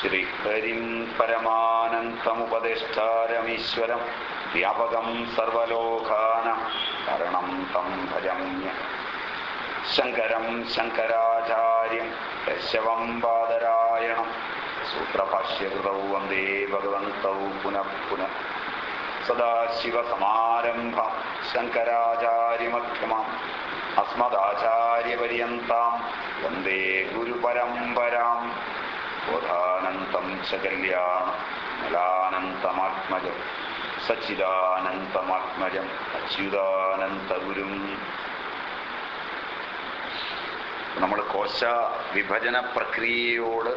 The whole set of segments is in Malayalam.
ശ്രീഹരിം പരമാനന്ദമുപദേഷ്ടാരമീശ്വരം വ്യാപകം സർവലോകാന കരണം തം ഭജമ്യ. ശങ്കരം ശങ്കരാചാര്യം കശവം പാതരായണം സൂത്രഭാഷ്യകൃതൗ വന്ദേ ഭഗവന്തൗ പുനഃ പുനഃ. സദാശിവസമാരംഭം ശങ്കരാചാര്യമധ്യമം. അസ്മദാചാര്യപര്യന്താം വന്ദേ ഗുരുപരമ്പരാം. കല്യാണം മലാനന്തമാത്മജം സച്ചിദാനന്തമാത്മജം അച്യുതാനന്തഗുരും. നമ്മൾ കോശ വിഭജന പ്രക്രിയയോട്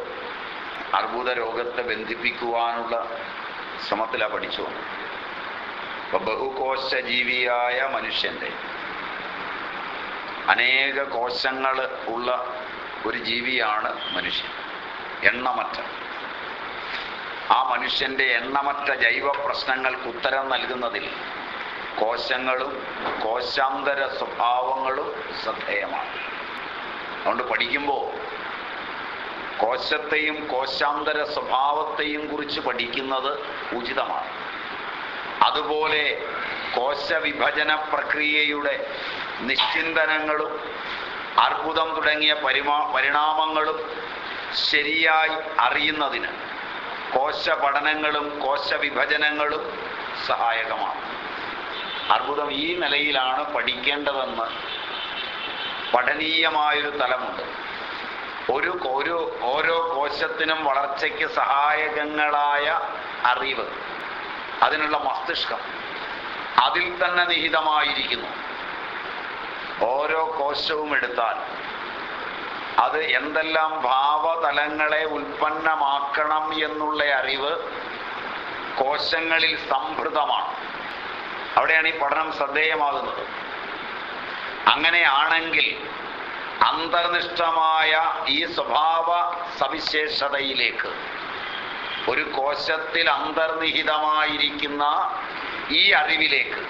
അർബുദ രോഗത്തെ ബന്ധിപ്പിക്കുവാനുള്ള ശ്രമത്തിലാണ് പഠിച്ചു അപ്പൊ ബഹുകോശ ജീവിയായ മനുഷ്യന്റെ അനേക കോശങ്ങൾ ഉള്ള ഒരു ജീവിയാണ് മനുഷ്യൻ. എണ്ണമറ്റ. ആ മനുഷ്യന്റെ എണ്ണമറ്റ ജൈവ പ്രശ്നങ്ങൾക്ക് ഉത്തരം നൽകുന്നതിൽ കോശങ്ങളും കോശാന്തര സ്വഭാവങ്ങളും ശ്രദ്ധേയമാണ്. അതുകൊണ്ട് പഠിക്കുമ്പോൾ കോശത്തെയും കോശാന്തര സ്വഭാവത്തെയും കുറിച്ച് പഠിക്കുന്നത് ഉചിതമാണ്. അതുപോലെ കോശവിഭജന പ്രക്രിയയുടെ നിശ്ചിന്തനങ്ങളും അർബുദം തുടങ്ങിയ പരിമാ പരിണാമങ്ങളും ശരിയായി അറിയുന്നതിന് കോശ പഠനങ്ങളും കോശ വിഭജനങ്ങളും സഹായകമാണ്. അർബുദം ഈ നിലയിലാണ് പഠിക്കേണ്ടതെന്ന് പഠനീയമായൊരു തലമുണ്ട്. ഒരു ഒരു ഓരോ കോശത്തിനും വളർച്ചയ്ക്ക് സഹായകങ്ങളായ അറിവ് അതിനുള്ള മസ്തിഷ്കം അതിൽ തന്നെ നിഹിതമായിരിക്കുന്നു. ഓരോ കോശവും എടുത്താൽ അത് എന്തെല്ലാം ഭാവതലങ്ങളെ ഉൽപ്പന്നമാക്കണം എന്നുള്ള അറിവ് കോശങ്ങളിൽ സംഭൃതമാണ്. അവിടെയാണ് ഈ പഠനം ശ്രദ്ധേയമാകുന്നത്. അങ്ങനെയാണെങ്കിൽ അന്തർനിഷ്ഠമായ ഈ സ്വഭാവ സവിശേഷതയിലേക്ക് ഒരു കോശത്തിൽ അന്തർനിഹിതമായിരിക്കുന്ന ഈ അറിവിലേക്ക്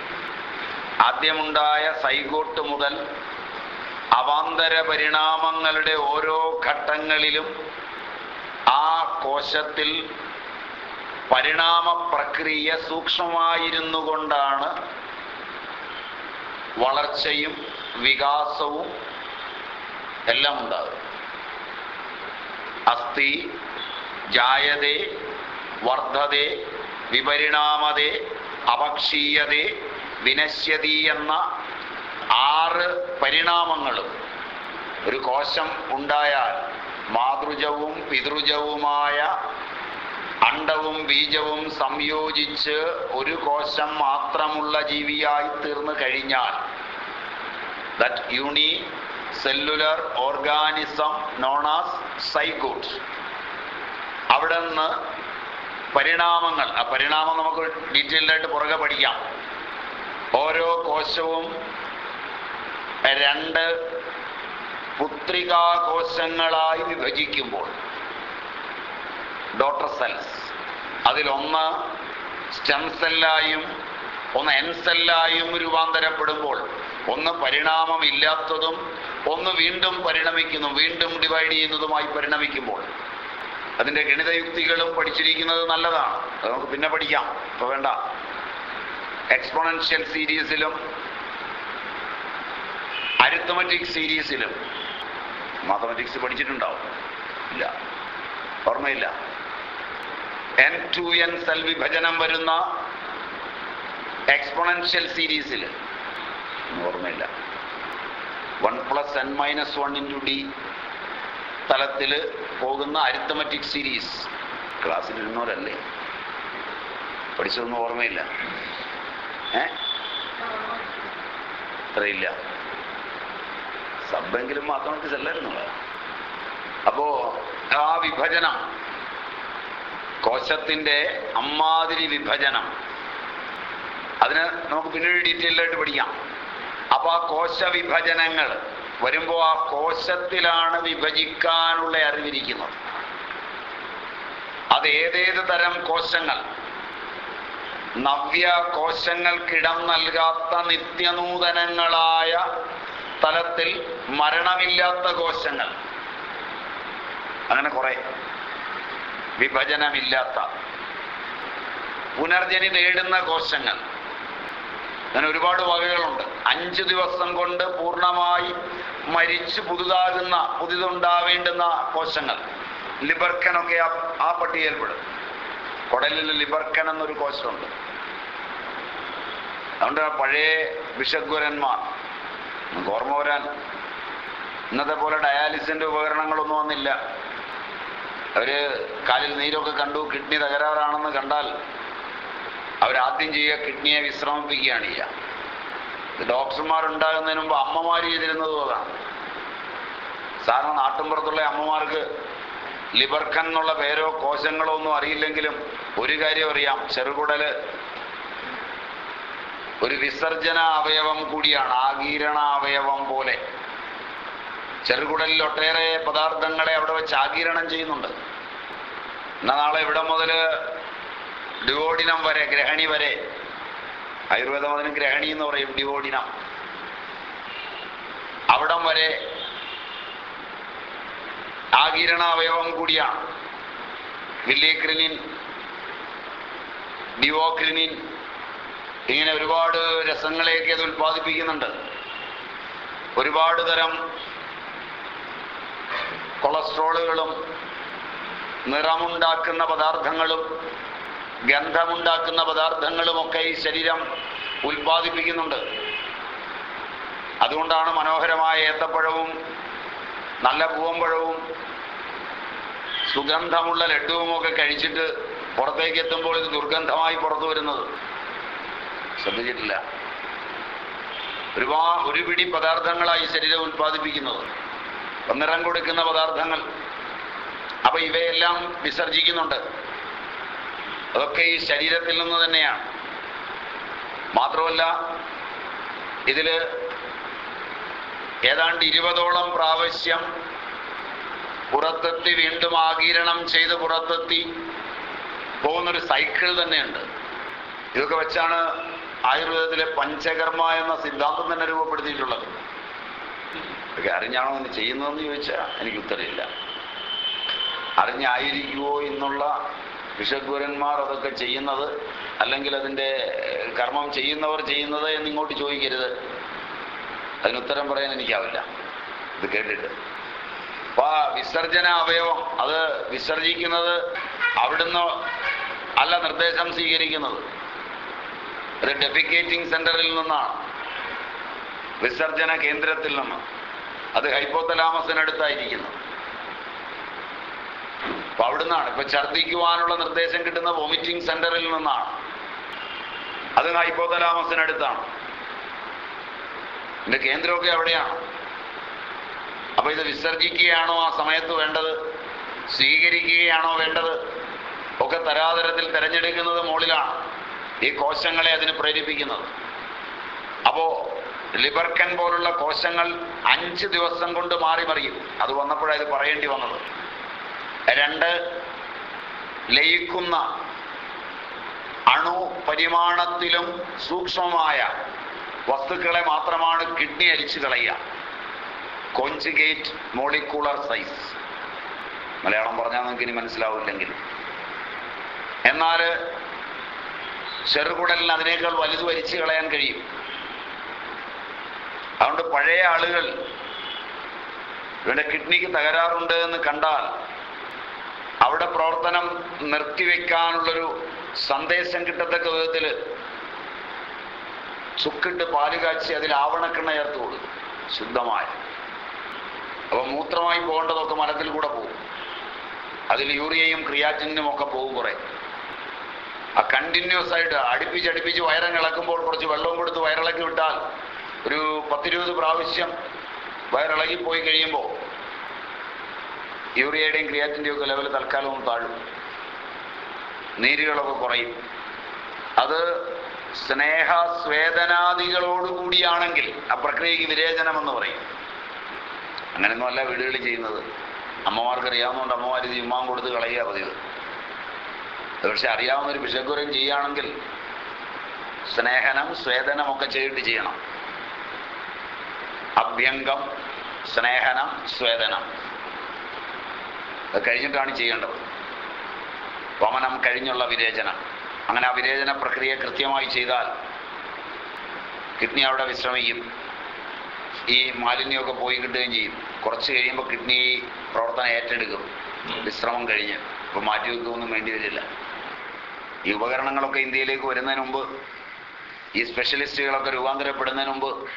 ആദ്യമുണ്ടായ സൈഗോട്ട് മുതൽ അവാന്തര പരിണാമങ്ങളുടെ ഓരോ ഘട്ടങ്ങളിലും ആ കോശത്തിൽ പരിണാമ പ്രക്രിയ സൂക്ഷ്മമായിരുന്നു കൊണ്ടാണ് വളർച്ചയും വികാസവും എല്ലാം ഉണ്ടാകുന്നത്. അസ്ഥി ജായതേ വർദ്ധതേ വിപരിണാമതേ അപക്ഷീയതേ വിനശ്യതി എന്ന ആറ് പരിണാമങ്ങളും. ഒരു കോശം ഉണ്ടായാൽ മാതൃജവും പിതൃജവുമായ അണ്ടവും ബീജവും സംയോജിച്ച് ഒരു കോശം മാത്രമുള്ള ജീവിയായി തീർന്നു കഴിഞ്ഞാൽ that unicellular organism known as zygote അവിടെ നിന്ന് പരിണാമങ്ങൾ ആ പരിണാമം നമുക്ക് ഡീറ്റെയിൽഡായിട്ട് പുറകെ പഠിക്കാം. ഓരോ കോശവും രണ്ട് പുത്രികാകോശങ്ങളായി വിഭജിക്കുമ്പോൾ. ഡോട്ടർ സെൽസ് അതിലൊന്ന് സ്റ്റെം സെല്ലായും ഒന്ന് എൻ സെല്ലായും രൂപാന്തരപ്പെടുമ്പോൾ. ഒന്ന് പരിണാമമില്ലാത്തതും ഒന്ന് വീണ്ടും പരിണമിക്കുന്നു വീണ്ടും ഡിവൈഡ് ചെയ്യുന്നതുമായി പരിണമിക്കുമ്പോൾ. അതിന്റെ ഗണിതയുക്തികളും പഠിച്ചിരിക്കുന്നത് നല്ലതാണ്. അത് നമുക്ക് പിന്നെ പഠിക്കാം. ഇപ്പൊ വേണ്ട. എക്സ്പോണൻഷ്യൽ സീരീസിലും അരിത്തമെറ്റിക് സീരീസിലും മാത്തമാറ്റിക്സ് പഠിച്ചിട്ടുണ്ടാവും. ഇല്ല. ഓർമ്മയില്ല. എൻ ടു എൻ സെൽ വിഭജനം വരുന്ന എക്സ്പോണൻഷ്യൽ സീരീസിൽ ഓർമ്മയില്ല. One plus n minus one into d തലത്തിൽ പോകുന്ന അരിത്തമെറ്റിക് സീരീസ്. ക്ലാസ്സിലിരുന്നവരല്ലേ പഠിച്ചതൊന്നും ഓർമ്മയില്ല. ഏ? അത്രയില്ല സബ്ബെങ്കിലും മാത്രം ചെല്ലായിരുന്നു അപ്പോ ആ വിഭജനം കോശത്തിന്റെ അമ്മാതിരി വിഭജനം അതിന് നമുക്ക് പിന്നീട് ഡീറ്റെയിൽ ആയിട്ട് പഠിക്കാം. അപ്പൊ ആ കോശ വിഭജനങ്ങൾ വരുമ്പോൾ ആ കോശത്തിലാണ് വിഭജിക്കാനുള്ള അറിവിരിക്കുന്നത്. അത് ഏതേത് തരം കോശങ്ങൾ? നവ്യ കോശങ്ങൾക്കിടം നൽകാത്ത നിത്യനൂതനങ്ങളായ തലത്തിൽ മരണമില്ലാത്ത കോശങ്ങൾ. അങ്ങനെ കുറെ. വിഭജനമില്ലാത്ത പുനർജനി നേടുന്ന കോശങ്ങൾ. അങ്ങനെ ഒരുപാട് വകകളുണ്ട്. അഞ്ച് ദിവസം കൊണ്ട് പൂർണമായി മരിച്ച് പുതുതാകുന്ന പുതിതുണ്ടാവേണ്ടുന്ന കോശങ്ങൾ. ലിബർക്കനൊക്കെ ആ ആ പട്ടികയിൽപ്പെടും. കുടലിൽ ലിബർക്കൻ എന്നൊരു കോശമുണ്ട്. അതുകൊണ്ട് പഴയ ബിഷഗ്വരന്മാർ നമുക്ക് ഓർമ്മ വരാൻ. ഇന്നത്തെ പോലെ ഡയാലിസിന്റെ ഉപകരണങ്ങളൊന്നും വന്നില്ല. അവർ കാലിൽ നീരൊക്കെ കണ്ടു കിഡ്നി തകരാറാണെന്ന് കണ്ടാൽ അവരാദ്യം ചെയ്യുക കിഡ്നിയെ വിശ്രമിപ്പിക്കുകയാണ് ചെയ്യുക. ഡോക്ടർമാരുണ്ടാകുന്നതിന് മുമ്പ് അമ്മമാർ ചെയ്തിരുന്നത് അതാണ്. സാധാരണ നാട്ടിൻപുറത്തുള്ള അമ്മമാർക്ക് ലിബർക്കൻ എന്നുള്ള പേരോ കോശങ്ങളോ ഒന്നും അറിയില്ലെങ്കിലും ഒരു കാര്യം അറിയാം ചെറുകുടൽ ഒരു വിസർജന അവയവം കൂടിയാണ് ആകീരണ അവയവം പോലെ. ചെറുകുടലിൽ ഒട്ടേറെ പദാർത്ഥങ്ങളെ അവിടെ വെച്ച് ആകീരണം ചെയ്യുന്നുണ്ട്. എന്നാ നാളെ ഇവിടെ മുതൽ ഡിവോഡിനം വരെ ഗ്രഹണി വരെ. ആയുർവേദം അതിന് ഗ്രഹണി എന്ന് പറയും ഡിവോഡിനം. അവിടം വരെ ആകിരണ അവയവം കൂടിയാണ്. വില്ലിക്രിനിൻ ഡിവോക്രിനിൻ ഇങ്ങനെ ഒരുപാട് രസങ്ങളെയൊക്കെ അത് ഉൽപ്പാദിപ്പിക്കുന്നുണ്ട്. ഒരുപാട് തരം കൊളസ്ട്രോളുകളും നിറമുണ്ടാക്കുന്ന പദാർത്ഥങ്ങളും ഗന്ധമുണ്ടാക്കുന്ന പദാർത്ഥങ്ങളുമൊക്കെ ഈ ശരീരം ഉൽപ്പാദിപ്പിക്കുന്നുണ്ട്. അതുകൊണ്ടാണ് മനോഹരമായ ഏത്തപ്പഴവും നല്ല പൂവമ്പഴവും സുഗന്ധമുള്ള ലഡുവുമൊക്കെ കഴിച്ചിട്ട് പുറത്തേക്ക് എത്തുമ്പോൾ ഇത് ദുർഗന്ധമായി പുറത്തു വരുന്നത്. ശ്രദ്ധിച്ചിട്ടില്ല. ഒരുപാ ഒരു പിടി പദാർത്ഥങ്ങളായി ശരീരം ഉത്പാദിപ്പിക്കുന്നത് നിറം കൊടുക്കുന്ന പദാർത്ഥങ്ങൾ. അപ്പൊ ഇവയെല്ലാം വിസർജിക്കുന്നുണ്ട്. അതൊക്കെ ഈ ശരീരത്തിൽ നിന്ന് തന്നെയാണ്. മാത്രമല്ല ഇതിൽ ഏതാണ്ട് ഇരുപതോളം പ്രാവശ്യം പുറത്തെത്തി വീണ്ടും ആകിരണം ചെയ്ത് പുറത്തെത്തി പോകുന്നൊരു സൈക്കിൾ തന്നെയുണ്ട്. ഇതൊക്കെ വെച്ചാണ് ആയുർവേദത്തിലെ പഞ്ചകർമ്മ എന്ന സിദ്ധാന്തം തന്നെ രൂപപ്പെടുത്തിയിട്ടുള്ളത്. അറിഞ്ഞാണോ ഇത് ചെയ്യുന്നതെന്ന് ചോദിച്ചാൽ എനിക്ക് ഉത്തരവില്ല അറിഞ്ഞായിരിക്കുമോ എന്നുള്ള വിഷഗുരന്മാർ അതൊക്കെ ചെയ്യുന്നത് അല്ലെങ്കിൽ അതിന്റെ കർമ്മം ചെയ്യുന്നവർ ചെയ്യുന്നത് എന്നിങ്ങോട്ട് ചോദിക്കരുത്. അതിനുത്തരം പറയാൻ എനിക്കാവില്ല. ഇത് കേട്ടിട്ട്. അപ്പൊ വിസർജന അവയവം. അത് വിസർജിക്കുന്നത് അവിടുന്ന് അല്ല നിർദ്ദേശം സ്വീകരിക്കുന്നത്. ഒരു ഡെഫിക്കേറ്റിംഗ് സെന്ററിൽ നിന്നാണ്. വിസർജന കേന്ദ്രത്തിൽ നിന്ന്. അത് ഹൈപ്പോത്തലാമസിനടുത്തായിരിക്കുന്നു. അപ്പൊ അവിടുന്നാണ്. ഇപ്പൊ ഛർദ്ദിക്കുവാനുള്ള നിർദ്ദേശം കിട്ടുന്ന വോമിറ്റിംഗ് സെന്ററിൽ നിന്നാണ്. അത് ഹൈപ്പോത്തലാമസിനടുത്താണ്. എന്റെ കേന്ദ്രമൊക്കെ അവിടെയാണ്. അപ്പൊ ഇത് വിസർജിക്കുകയാണോ ആ സമയത്ത് വേണ്ടത്? സ്വീകരിക്കുകയാണോ വേണ്ടത്? ഒക്കെ തരാതരത്തിൽ തെരഞ്ഞെടുക്കുന്നത് മുകളിലാണ്. ഈ കോശങ്ങളെ അതിന് പ്രേരിപ്പിക്കുന്നത്. അപ്പോ ലിബർക്കൻ പോലുള്ള കോശങ്ങൾ അഞ്ച് ദിവസം കൊണ്ട് മാറി മറിയും. അത് വന്നപ്പോഴാണ് ഇത് പറയേണ്ടി വന്നത്. രണ്ട് ലയിക്കുന്ന അണു പരിമാണത്തിലും സൂക്ഷ്മമായ വസ്തുക്കളെ മാത്രമാണ് കിഡ്നി അരിച്ചു കളയുക. Conjugate molecular size. മലയാളം പറഞ്ഞാൽ നിങ്ങൾക്ക് ഇനി മനസ്സിലാവില്ലെങ്കിൽ. എന്നാൽ ചെറുകുടലിന് അതിനേക്കാൾ വലുത് വലിച്ചു കളയാൻ കഴിയും. അതുകൊണ്ട് പഴയ ആളുകൾ ഇവരുടെ കിഡ്നിക്ക് തകരാറുണ്ട് എന്ന് കണ്ടാൽ അവിടെ പ്രവർത്തനം നിർത്തിവെക്കാനുള്ളൊരു സന്ദേശം കിട്ടത്തക്ക വിധത്തിൽ ചുക്കിട്ട് പാൽ കാച്ചി അതിൽ ആവണക്കെണ്ണ ചേർത്ത് കൊടുക്കും. ശുദ്ധമായ. അപ്പൊ മൂത്രമായി പോകേണ്ടതൊക്കെ മലത്തിൽ കൂടെ പോകും. അതിൽ യൂറിയയും ക്രിയാറ്റിനും ഒക്കെ പോകും കുറെ. ആ കണ്ടിന്യൂസ് ആയിട്ട് അടുപ്പിച്ച് അടുപ്പിച്ച് വയറങ്ങ് ഇളക്കുമ്പോൾ കുറച്ച് വെള്ളവും കൊടുത്ത് വയറിളക്കി വിട്ടാൽ ഒരു പത്തിരുപത് പ്രാവശ്യം വയറിളകി പോയി കഴിയുമ്പോൾ യൂറിയയുടെയും ക്രിയാറ്റിന്റെയും ഒക്കെ ലെവൽ തൽക്കാലം താഴും. നീരുകളൊക്കെ കുറയും. അത് സ്നേഹ സ്വേദനാദികളോടുകൂടിയാണെങ്കിൽ ആ പ്രക്രിയക്ക് വിരേചനം എന്ന് പറയും. അങ്ങനെയൊന്നും അല്ല വീടുകളിൽ ചെയ്യുന്നത്. അമ്മമാർക്ക് അറിയാവുന്നതുകൊണ്ട് അമ്മമാർ ഇത് ഉമ്മാൻ കൊടുത്ത് കളയുക പതിവ്. പക്ഷെ അറിയാവുന്ന ഒരു വിഷക്കുരം ചെയ്യുകയാണെങ്കിൽ സ്നേഹനം സ്വേദനം ഒക്കെ ചെയ്തിട്ട് ചെയ്യണം. അഭ്യംഗം സ്നേഹനം സ്വേദനം. അത് കഴിഞ്ഞിട്ടാണ് ചെയ്യേണ്ടത്. വമനം കഴിഞ്ഞുള്ള വിരേചനം അങ്ങനെ ആ വിരേചന പ്രക്രിയ കൃത്യമായി ചെയ്താൽ കിഡ്നി അവിടെ വിശ്രമിക്കും. ഈ മാലിന്യമൊക്കെ പോയി കിട്ടുകയും ചെയ്യും. കുറച്ച് കഴിയുമ്പോൾ കിഡ്നി പ്രവർത്തനം ഏറ്റെടുക്കും. വിശ്രമം കഴിഞ്ഞ്. അപ്പോൾ മാറ്റി വെക്കുകയൊന്നും വേണ്ടി വരില്ല. ഈ ഉപകരണങ്ങളൊക്കെ ഇന്ത്യയിലേക്ക് വരുന്നതിന് മുമ്പ് ഈ സ്പെഷ്യലിസ്റ്റുകളൊക്കെ രൂപാന്തരപ്പെടുന്നതിന് മുമ്പ്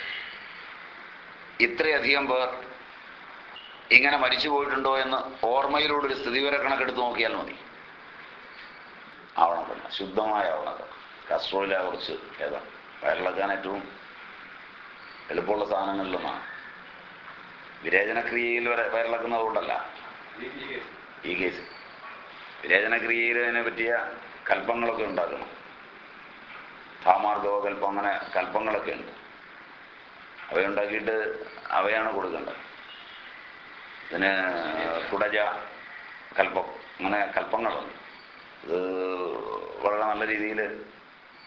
ഇത്രയധികം പേർ ഇങ്ങനെ മരിച്ചു പോയിട്ടുണ്ടോ എന്ന് ഓർമ്മയിലൂടെ ഒരു സ്ഥിതിവിവര കണക്കെടുത്ത് നോക്കിയാൽ മതി. ആവണം തന്നെ ശുദ്ധമായ ആവണം കസ്ട്രോയിലെ കുറച്ച് ഏതാ? വയറിളക്കാൻ ഏറ്റവും എളുപ്പമുള്ള സാധനങ്ങളിലൊന്നാണ്. വിരേചനക്രിയയിൽ വരെ വയറിളക്കുന്നതുകൊണ്ടല്ല ഈ കേസ്. വിരേചനക്രിയയിൽ അതിനെ പറ്റിയ കൽപ്പങ്ങളൊക്കെ ഉണ്ടാക്കണം ഭാമാർഗവ കൽപ്പം അങ്ങനെ കൽപ്പങ്ങളൊക്കെ ഉണ്ട്. അവയുണ്ടാക്കിയിട്ട് അവയാണ് കൊടുക്കേണ്ടത്. പിന്നെ കുടജ കൽപ്പം അങ്ങനെ കൽപ്പങ്ങളുണ്ട്. ഇത് വളരെ നല്ല രീതിയിൽ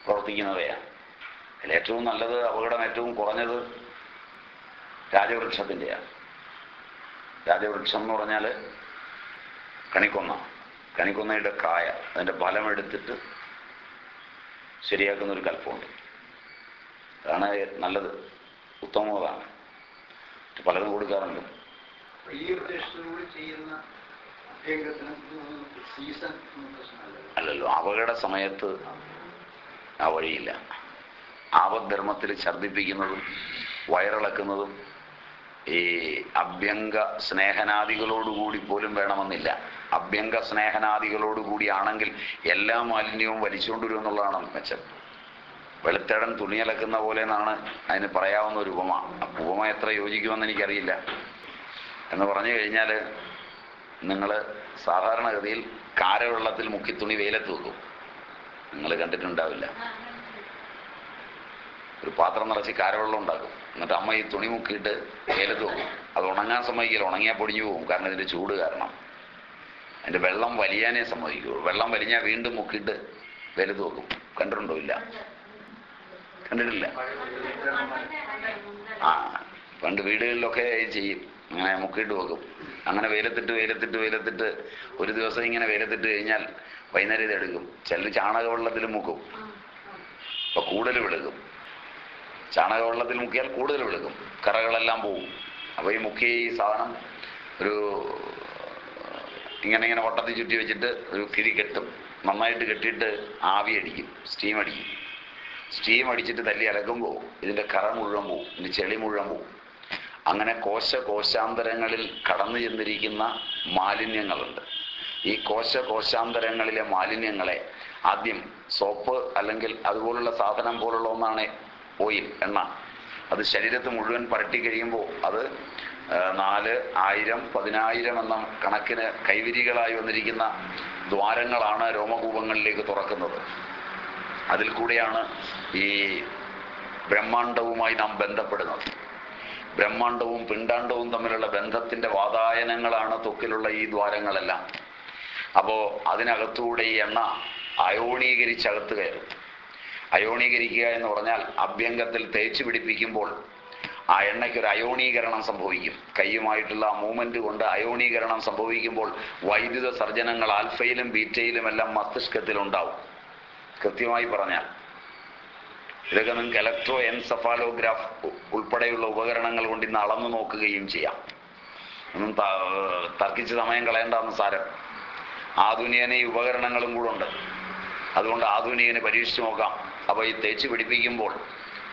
പ്രവർത്തിക്കുന്നവയാണ് അതിൽ ഏറ്റവും നല്ലത് അപകടം ഏറ്റവും കുറഞ്ഞത് രാജവൃക്ഷത്തിന്റെയാണ് രാജവൃക്ഷം എന്ന് പറഞ്ഞാൽ കണിക്കൊന്ന കണിക്കൊന്നയുടെ കായ അതിന്റെ ഫലം എടുത്തിട്ട് ശരിയാക്കുന്ന ഒരു കൽപ്പമുണ്ട്. അതാണ് നല്ലത്. ഉത്തമതാണ് പലതും കൊടുക്കാറുണ്ട്. ഈ ഉദ്ദേശത്തോടുകൂടി ചെയ്യുന്ന സീസൺ അല്ലല്ലോ അപകട സമയത്ത് ആ വഴിയില്ല. ആപദ്ധർമ്മത്തിൽ ഛർദിപ്പിക്കുന്നതും വയറിളക്കുന്നതും ഈ അഭ്യംഗ സ്നേഹനാദികളോടുകൂടി പോലും വേണമെന്നില്ല. അഭ്യംഗ സ്നേഹനാദികളോടുകൂടി ആണെങ്കിൽ എല്ലാ മാലിന്യവും വലിച്ചുകൊണ്ടുവരും എന്നുള്ളതാണ് മെച്ചം വെളുത്തടൻ തുണിയലക്കുന്ന പോലെ എന്നാണ് അതിന് പറയാവുന്ന ഒരു ഉപമ. ഉപമ എത്ര യോജിക്കുമെന്ന് എനിക്കറിയില്ല. എന്ന് പറഞ്ഞു കഴിഞ്ഞാൽ നിങ്ങൾ സാധാരണഗതിയിൽ കാരവെള്ളത്തിൽ മുക്കി തുണി വെയിലത്ത് വെക്കും. നിങ്ങൾ കണ്ടിട്ടുണ്ടാവില്ല. ഒരു പാത്രം നിറച്ച് കാരവെള്ളം ഉണ്ടാക്കും. എന്നിട്ട് അമ്മ ഈ തുണി മുക്കിയിട്ട് ഏലത്ത് വെക്കും. അത് ഉണങ്ങാൻ സമ്മതിക്കില്ല. ഉണങ്ങിയാൽ പൊടിഞ്ഞു പോകും. കാരണം ഇതിന്റെ ചൂട് കാരണം. അതിന്റെ വെള്ളം വലിയാനേ സമ്മതിക്കുള്ളൂ. വെള്ളം വലിഞ്ഞാൽ വീണ്ടും മുക്കിയിട്ട് വലുത് വെക്കും. കണ്ടിട്ടുണ്ടോ ഇല്ല? കണ്ടിട്ടില്ല. ആ പണ്ട് വീടുകളിലൊക്കെ ചെയ്യും. അങ്ങനെ മുക്കിയിട്ട് വെക്കും. അങ്ങനെ വെയിലത്തിട്ട് വെയിലത്തിട്ട് വെയിലത്തിട്ട് ഒരു ദിവസം ഇങ്ങനെ വെയിലത്തിട്ട് കഴിഞ്ഞാൽ വൈകുന്നേരം ഇത് എടുക്കും. ചിലർ ചാണകവെള്ളത്തിൽ മുക്കും. അപ്പൊ കൂടുതൽ വെളുക്കും ചാണകവെള്ളത്തിൽ മുക്കിയാൽ കൂടുതൽ വെളുക്കും. കറകളെല്ലാം പോവും. അപ്പോൾ ഈ മുക്കിയ ഈ സാധനം ഒരു ഇങ്ങനെ ഇങ്ങനെ വട്ടത്തിൽ ചുറ്റി വെച്ചിട്ട് ഒരു കിഴി കെട്ടും. നന്നായിട്ട് കെട്ടിയിട്ട് ആവി അടിക്കും. സ്റ്റീം അടിക്കും. സ്റ്റീം അടിച്ചിട്ട് തല്ലി അലക്കുമ്പോൾ ഇതിന്റെ കറ മുഴുവൻ പോവും. ഇതിന്റെ ചെളി മുഴുവൻ പോവും. അങ്ങനെ കോശ കോശാന്തരങ്ങളിൽ കടന്നു ചെന്നിരിക്കുന്ന മാലിന്യങ്ങളുണ്ട്. ഈ കോശ കോശാന്തരങ്ങളിലെ മാലിന്യങ്ങളെ ആദ്യം സോപ്പ് അല്ലെങ്കിൽ അതുപോലുള്ള സാധനം പോലുള്ള ഒന്നാണ് ഓയിൽ എണ്ണ അത് ശരീരത്ത് മുഴുവൻ പരട്ടി കഴിയുമ്പോൾ അത് നാല് ആയിരം പതിനായിരം എന്ന കണക്കിന് കൈവിരികളായി വന്നിരിക്കുന്ന ദ്വാരങ്ങളാണ് രോമകൂപങ്ങളിലേക്ക് തുറക്കുന്നത്. അതിൽ കൂടെയാണ് ഈ ബ്രഹ്മാണ്ടവുമായി നാം ബന്ധപ്പെടുന്നത്. ബ്രഹ്മാണ്ടവും പിണ്ടാണ്ടവും തമ്മിലുള്ള ബന്ധത്തിന്റെ വാതായനങ്ങളാണ് തൊക്കിലുള്ള ഈ ദ്വാരങ്ങളെല്ലാം. അപ്പോൾ അതിനകത്തൂടെ ഈ എണ്ണ അയോണീകരിച്ചകത്ത് കയറും. അയോണീകരിക്കുക എന്ന് പറഞ്ഞാൽ അഭ്യംഗത്തിൽ തേച്ച് പിടിപ്പിക്കുമ്പോൾ ആ എണ്ണയ്ക്ക് ഒരു അയോണീകരണം സംഭവിക്കും. കൈയുമായിട്ടുള്ള മൂവ്മെന്റ് കൊണ്ട് അയോണീകരണം സംഭവിക്കുമ്പോൾ വൈദ്യുത സർജനങ്ങൾ ആൽഫയിലും ബീറ്റയിലും എല്ലാം മസ്തിഷ്കത്തിൽ ഉണ്ടാവും. കൃത്യമായി പറഞ്ഞാൽ ഇതൊക്കെ നിങ്ങൾക്ക് ഇലക്ട്രോ എൻസഫാലോഗ്രാഫ് ഉൾപ്പെടെയുള്ള ഉപകരണങ്ങൾ കൊണ്ട് ഇന്ന് അളന്നു നോക്കുകയും ചെയ്യാം. ഒന്നും തർക്കിച്ച് സമയം കളയേണ്ടെന്ന് സാരം. ആധുനികന് ഉപകരണങ്ങളും കൂടെ ഉണ്ട്. അതുകൊണ്ട് ആധുനികന് പരീക്ഷിച്ചു നോക്കാം. അപ്പോൾ ഈ തേച്ച് പിടിപ്പിക്കുമ്പോൾ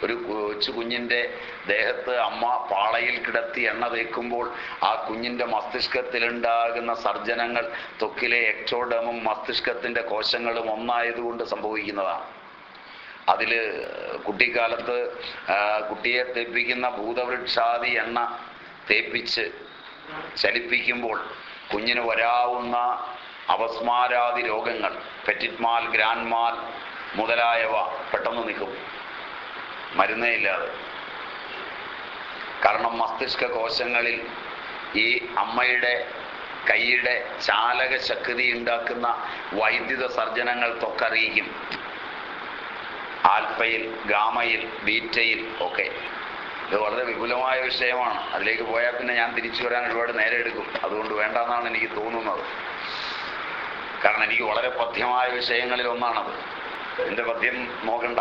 ഒരു കൊച്ചു കുഞ്ഞിന്റെ ദേഹത്ത് അമ്മ പാളയിൽ കിടത്തി എണ്ണ തേക്കുമ്പോൾ ആ കുഞ്ഞിന്റെ മസ്തിഷ്കത്തിലുണ്ടാകുന്ന സർജനങ്ങൾ തൊക്കിലെ എക്ടോഡമും മസ്തിഷ്കത്തിന്റെ കോശങ്ങളും ഒന്നായതുകൊണ്ട് സംഭവിക്കുന്നതാണ്. അതിൽ കുട്ടിക്കാലത്ത് കുട്ടിയെ തേപ്പിക്കുന്ന ഭൂതവൃക്ഷാദി എണ്ണ തേപ്പിച്ച് ചലിപ്പിക്കുമ്പോൾ കുഞ്ഞിന് വരാവുന്ന അപസ്മാരാദി രോഗങ്ങൾ പെറ്റിറ്റ്മാൽ ഗ്രാൻമാൽ മുതലായവ പെട്ടെന്ന് നിൽക്കും. മരുന്നേ ഇല്ലാതെ കാരണം മസ്തിഷ്ക കോശങ്ങളിൽ ഈ അമ്മയുടെ കൈയുടെ ചാലക ശക്തി ഉണ്ടാക്കുന്ന വൈദ്യുത സർജനങ്ങൾ തൊക്കറിയിക്കും. ആൽഫയിൽ ഗാമയിൽ ബീറ്റയിൽ ഒക്കെ. ഇത് വളരെ വിപുലമായ വിഷയമാണ്. അതിലേക്ക് പോയാൽ പിന്നെ ഞാൻ തിരിച്ചു വരാൻ ഒരുപാട് നേരം എടുക്കും. അതുകൊണ്ട് വേണ്ടെന്നാണ് എനിക്ക് തോന്നുന്നത്. കാരണം എനിക്ക് വളരെ പഥ്യമായ വിഷയങ്ങളിൽ ഒന്നാണത്. എന്റെ പദ്യം നോക്കണ്ട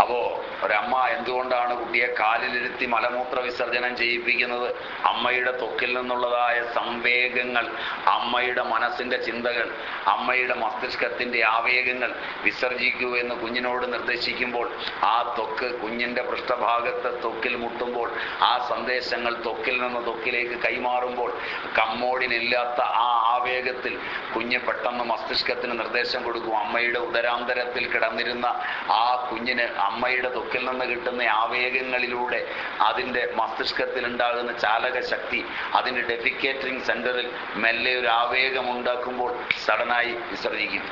അപ്പോ ഒരമ്മ എന്തുകൊണ്ടാണ് കുട്ടിയെ കാലിലിരുത്തി മലമൂത്ര വിസർജനം ചെയ്യിപ്പിക്കുന്നത്? അമ്മയുടെ ത്വക്കിൽ നിന്നുള്ളതായ സംവേഗങ്ങൾ അമ്മയുടെ മനസ്സിന്റെ ചിന്തകൾ അമ്മയുടെ മസ്തിഷ്കത്തിന്റെ ആവേഗങ്ങൾ വിസർജിക്കൂ എന്ന് കുഞ്ഞിനോട് നിർദ്ദേശിക്കുമ്പോൾ ആ തൊക്ക് കുഞ്ഞിന്റെ പൃഷ്ഠഭാഗത്ത് തൊക്കിൽ മുട്ടുമ്പോൾ ആ സന്ദേശങ്ങൾ ത്വക്കിൽ നിന്ന് ത്വക്കിലേക്ക് കൈമാറുമ്പോൾ കമ്മോടിനില്ലാത്ത ആ ആവേഗത്തിൽ കുഞ്ഞ് പെട്ടെന്ന് മസ്തിഷ്കത്തിന് നിർദ്ദേശം കൊടുക്കും. അമ്മയുടെ ഉദരാന്തരത്തിൽ കിടന്നിരുന്ന ആ കുഞ്ഞിന് അമ്മയുടെ തൊക്കിൽ നിന്ന് കിട്ടുന്ന ആവേഗങ്ങളിലൂടെ അതിന്റെ മസ്തിഷ്കത്തിൽ ഉണ്ടാകുന്ന ചാലക ശക്തി അതിന്റെ ഡെഫിക്കേറ്ററിങ് സെന്ററിൽ മെല്ലെ ഒരു ആവേഗം ഉണ്ടാക്കുമ്പോൾ സഡനായി വിസർജിക്കും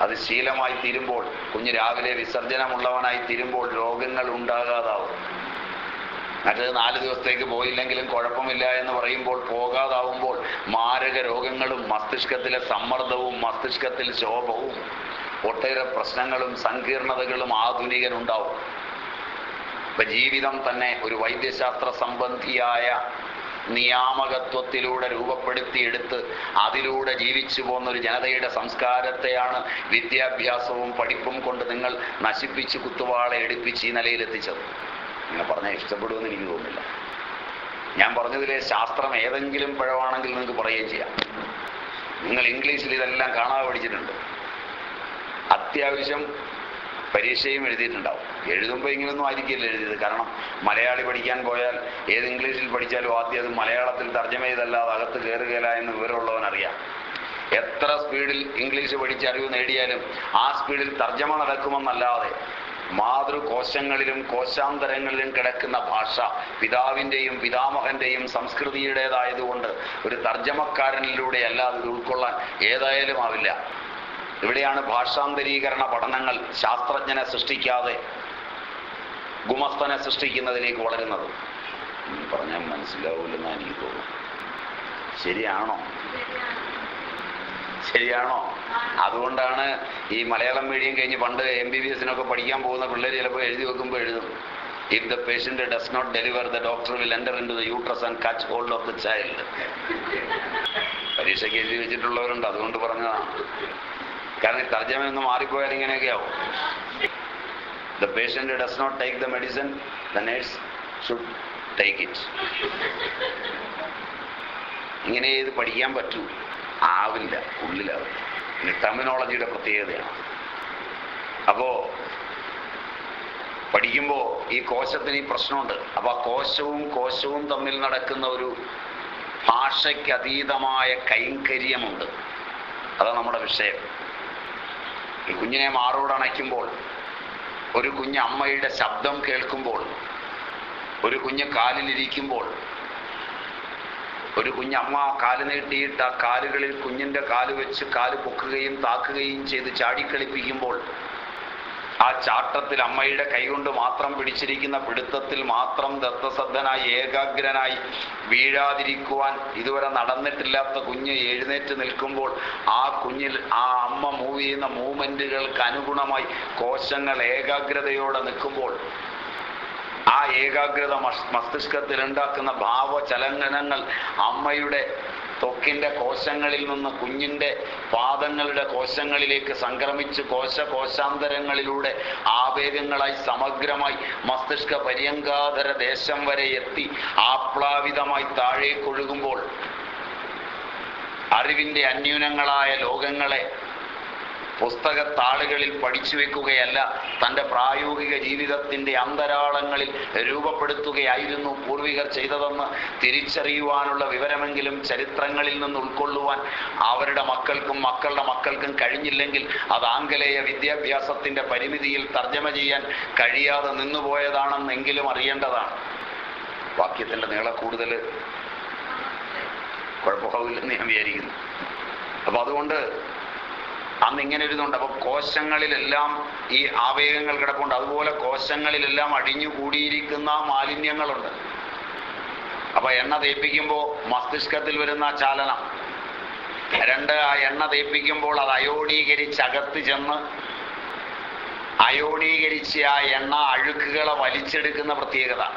അത് ശീലമായി തീരുമ്പോൾ കുഞ്ഞ് രാവിലെ വിസർജനമുള്ളവനായി തീരുമ്പോൾ രോഗങ്ങൾ ഉണ്ടാകാതാവും. മറ്റേത് നാല് ദിവസത്തേക്ക് പോയില്ലെങ്കിലും കുഴപ്പമില്ല എന്ന് പറയുമ്പോൾ പോകാതാവുമ്പോൾ മാരക രോഗങ്ങളും മസ്തിഷ്കത്തിലെ സമ്മർദ്ദവും മസ്തിഷ്കത്തിൽ ശോഭവും ഒട്ടേറെ പ്രശ്നങ്ങളും സങ്കീർണതകളും ആധുനികനുണ്ടാവും. ഇപ്പൊ ജീവിതം തന്നെ ഒരു വൈദ്യശാസ്ത്ര സംബന്ധിയായ നിയാമകത്വത്തിലൂടെ രൂപപ്പെടുത്തിയെടുത്ത് അതിലൂടെ ജീവിച്ചു പോകുന്ന ഒരു ജനതയുടെ സംസ്കാരത്തെയാണ് വിദ്യാഭ്യാസവും പഠിപ്പും കൊണ്ട് നിങ്ങൾ നശിപ്പിച്ച് കുത്തുവാളെ എടുപ്പിച്ച് ഈ നിലയിലെത്തിച്ചത്. ഇങ്ങനെ പറഞ്ഞാൽ ഇഷ്ടപ്പെടുമെന്ന് എനിക്ക് തോന്നുന്നില്ല. ഞാൻ പറഞ്ഞതിലെ ശാസ്ത്രം ഏതെങ്കിലും പിഴവാണെങ്കിൽ നിങ്ങൾക്ക് പറയുകയും ചെയ്യാം. നിങ്ങൾ ഇംഗ്ലീഷിൽ ഇതെല്ലാം കാണാതെ പഠിച്ചിട്ടുണ്ട്. അത്യാവശ്യം പരീക്ഷയും എഴുതിയിട്ടുണ്ടാവും. എഴുതുമ്പോൾ ഇങ്ങനൊന്നും ആയിരിക്കില്ല എഴുതിയത്. കാരണം മലയാളി പഠിക്കാൻ പോയാൽ ഏത് ഇംഗ്ലീഷിൽ പഠിച്ചാലും ആദ്യം അത് മലയാളത്തിൽ തർജമ ചെയ്തല്ലാതെ അകത്ത് കയറുകയില്ല എന്ന് വിവരമുള്ളവൻ അറിയാം. എത്ര സ്പീഡിൽ ഇംഗ്ലീഷ് പഠിച്ച് അറിവ് നേടിയാലും ആ സ്പീഡിൽ തർജമ നടക്കുമെന്നല്ലാതെ മാതൃകോശങ്ങളിലും കോശാന്തരങ്ങളിലും കിടക്കുന്ന ഭാഷ പിതാവിന്റെയും പിതാമഹന്റെയും സംസ്കൃതിയുടേതായതുകൊണ്ട് ഒരു തർജമക്കാരനിലൂടെ അല്ലാതെ ഉൾക്കൊള്ളാൻ ഏതായാലും ആവില്ല. ഇവിടെയാണ് ഭാഷാന്തരീകരണ പഠനങ്ങൾ ശാസ്ത്രജ്ഞനെ സൃഷ്ടിക്കാതെ ഗുമസ്തനെ സൃഷ്ടിക്കുന്നതിലേക്ക് വളരുന്നത്. പറഞ്ഞാൽ മനസ്സിലാവില്ലെന്ന് എനിക്ക് തോന്നുന്നു ശരിയാണോ? ശരിയാണോ? അതുകൊണ്ടാണ് ഈ മലയാളം മീഡിയം കഴിഞ്ഞ് പണ്ട് എം ബി ബി എസിനൊക്കെ പഠിക്കാൻ പോകുന്ന പിള്ളേർ ചിലപ്പോൾ എഴുതി വെക്കുമ്പോൾ എഴുതും. If the patient does not deliver the doctor will enter into the uterus and catch hold of the child പരീക്ഷയ്ക്ക് എഴുതി വെച്ചിട്ടുള്ളവരുണ്ട് അതുകൊണ്ട് പറഞ്ഞതാണ്. കാരണം ഈ തർജമ ഒന്ന് മാറിപ്പോയാൽ ഇങ്ങനെയൊക്കെ ആവും. The patient does not take the medicine the nurse should take it ഇങ്ങനെ ഇത് പഠിക്കാൻ പറ്റൂ. ആവില്ല ഉള്ളിലാവും പിന്നെ ടെർമിനോളജിയുടെ പ്രത്യേകതയാണ്. അപ്പോ പഠിക്കുമ്പോൾ ഈ കോശത്തിന് ഈ പ്രശ്നമുണ്ട്. അപ്പൊ ആ കോശവും കോശവും തമ്മിൽ നടക്കുന്ന ഒരു ഭാഷയ്ക്കതീതമായ കൈങ്കര്യമുണ്ട്. അതാണ് നമ്മുടെ വിഷയം. ഈ കുഞ്ഞിനെ മാറോടണയ്ക്കുമ്പോൾ ഒരു കുഞ്ഞ് അമ്മയുടെ ശബ്ദം കേൾക്കുമ്പോൾ ഒരു കുഞ്ഞ് കാലിലിരിക്കുമ്പോൾ ഒരു കുഞ്ഞമ്മ കാൽ നീട്ടിയിട്ട് ആ കാലുകളിൽ കുഞ്ഞിന്റെ കാൽ വെച്ച് കാൽ പൊക്കുകയും താക്കുകയും ചെയ്ത് ചാടിക്കളിപ്പിക്കുമ്പോൾ ആ ചാട്ടത്തിൽ അമ്മയുടെ കൈകൊണ്ട് മാത്രം പിടിച്ചിരിക്കുന്ന പിടുത്തത്തിൽ മാത്രം ദത്തസദ്ധനായി ഏകാഗ്രനായി വീഴാതിരിക്കുവാൻ ഇതുവരെ നടന്നിട്ടില്ലാത്ത കുഞ്ഞ് എഴുന്നേറ്റ് നിൽക്കുമ്പോൾ ആ കുഞ്ഞിൽ ആ അമ്മ മൂവ് ചെയ്യുന്ന മൂവ്മെന്റുകൾക്ക് അനുഗുണമായി കോശങ്ങൾ ഏകാഗ്രതയോടെ നിൽക്കുമ്പോൾ ആ ഏകാഗ്രത മസ്- മസ്തിഷ്കത്തിൽ ഉണ്ടാക്കുന്ന ഭാവചലനങ്ങൾ അമ്മയുടെ ത്വക്കിന്റെ കോശങ്ങളിൽ നിന്ന് കുഞ്ഞിന്റെ പാദങ്ങളുടെ കോശങ്ങളിലേക്ക് സംക്രമിച്ച് കോശ കോശാന്തരങ്ങളിലൂടെ ആവേഗങ്ങളായി സമഗ്രമായി മസ്തിഷ്ക പര്യങ്കാധര ദേശം വരെ എത്തി ആപ്ലാവിതമായി താഴേക്കൊഴുകുമ്പോൾ അറിവിന്റെ അന്യൂനങ്ങളായ ലോകങ്ങളെ പുസ്തകത്താളുകളിൽ പഠിച്ചു വെക്കുകയല്ല തന്റെ പ്രായോഗിക ജീവിതത്തിന്റെ അന്തരാളങ്ങളിൽ രൂപപ്പെടുത്തുകയായിരുന്നു പൂർവികർ ചെയ്തതെന്ന് തിരിച്ചറിയുവാനുള്ള വിവരമെങ്കിലും ചരിത്രങ്ങളിൽ നിന്ന് ഉൾക്കൊള്ളുവാൻ അവരുടെ മക്കൾക്കും മക്കളുടെ മക്കൾക്കും കഴിഞ്ഞില്ലെങ്കിൽ അത് ആംഗലേയ വിദ്യാഭ്യാസത്തിന്റെ പരിമിതിയിൽ തർജമ ചെയ്യാൻ കഴിയാതെ നിന്നുപോയതാണെന്നെങ്കിലും അറിയേണ്ടതാണ്. വാക്യത്തിന്റെ നീള കൂടുതൽ കുഴപ്പമാവില്ലെന്ന് ഞാൻ വിചാരിക്കുന്നു. അപ്പൊ അതുകൊണ്ട് അന്ന് ഇങ്ങനെ ഒരു ഇതുണ്ട് അപ്പൊ കോശങ്ങളിലെല്ലാം ഈ ആവേഗങ്ങൾ കിടപ്പുണ്ട്. അതുപോലെ കോശങ്ങളിലെല്ലാം അടിഞ്ഞുകൂടിയിരിക്കുന്ന മാലിന്യങ്ങളുണ്ട്. അപ്പൊ എണ്ണ തേപ്പിക്കുമ്പോൾ മസ്തിഷ്കത്തിൽ വരുന്ന ചാലനം. രണ്ട് ആ എണ്ണ തേപ്പിക്കുമ്പോൾ അത് അയോണീകരിച്ച് അകത്ത് ചെന്ന് അയോണീകരിച്ച് ആ എണ്ണ അഴുക്കുകളെ വലിച്ചെടുക്കുന്ന പ്രത്യേകത.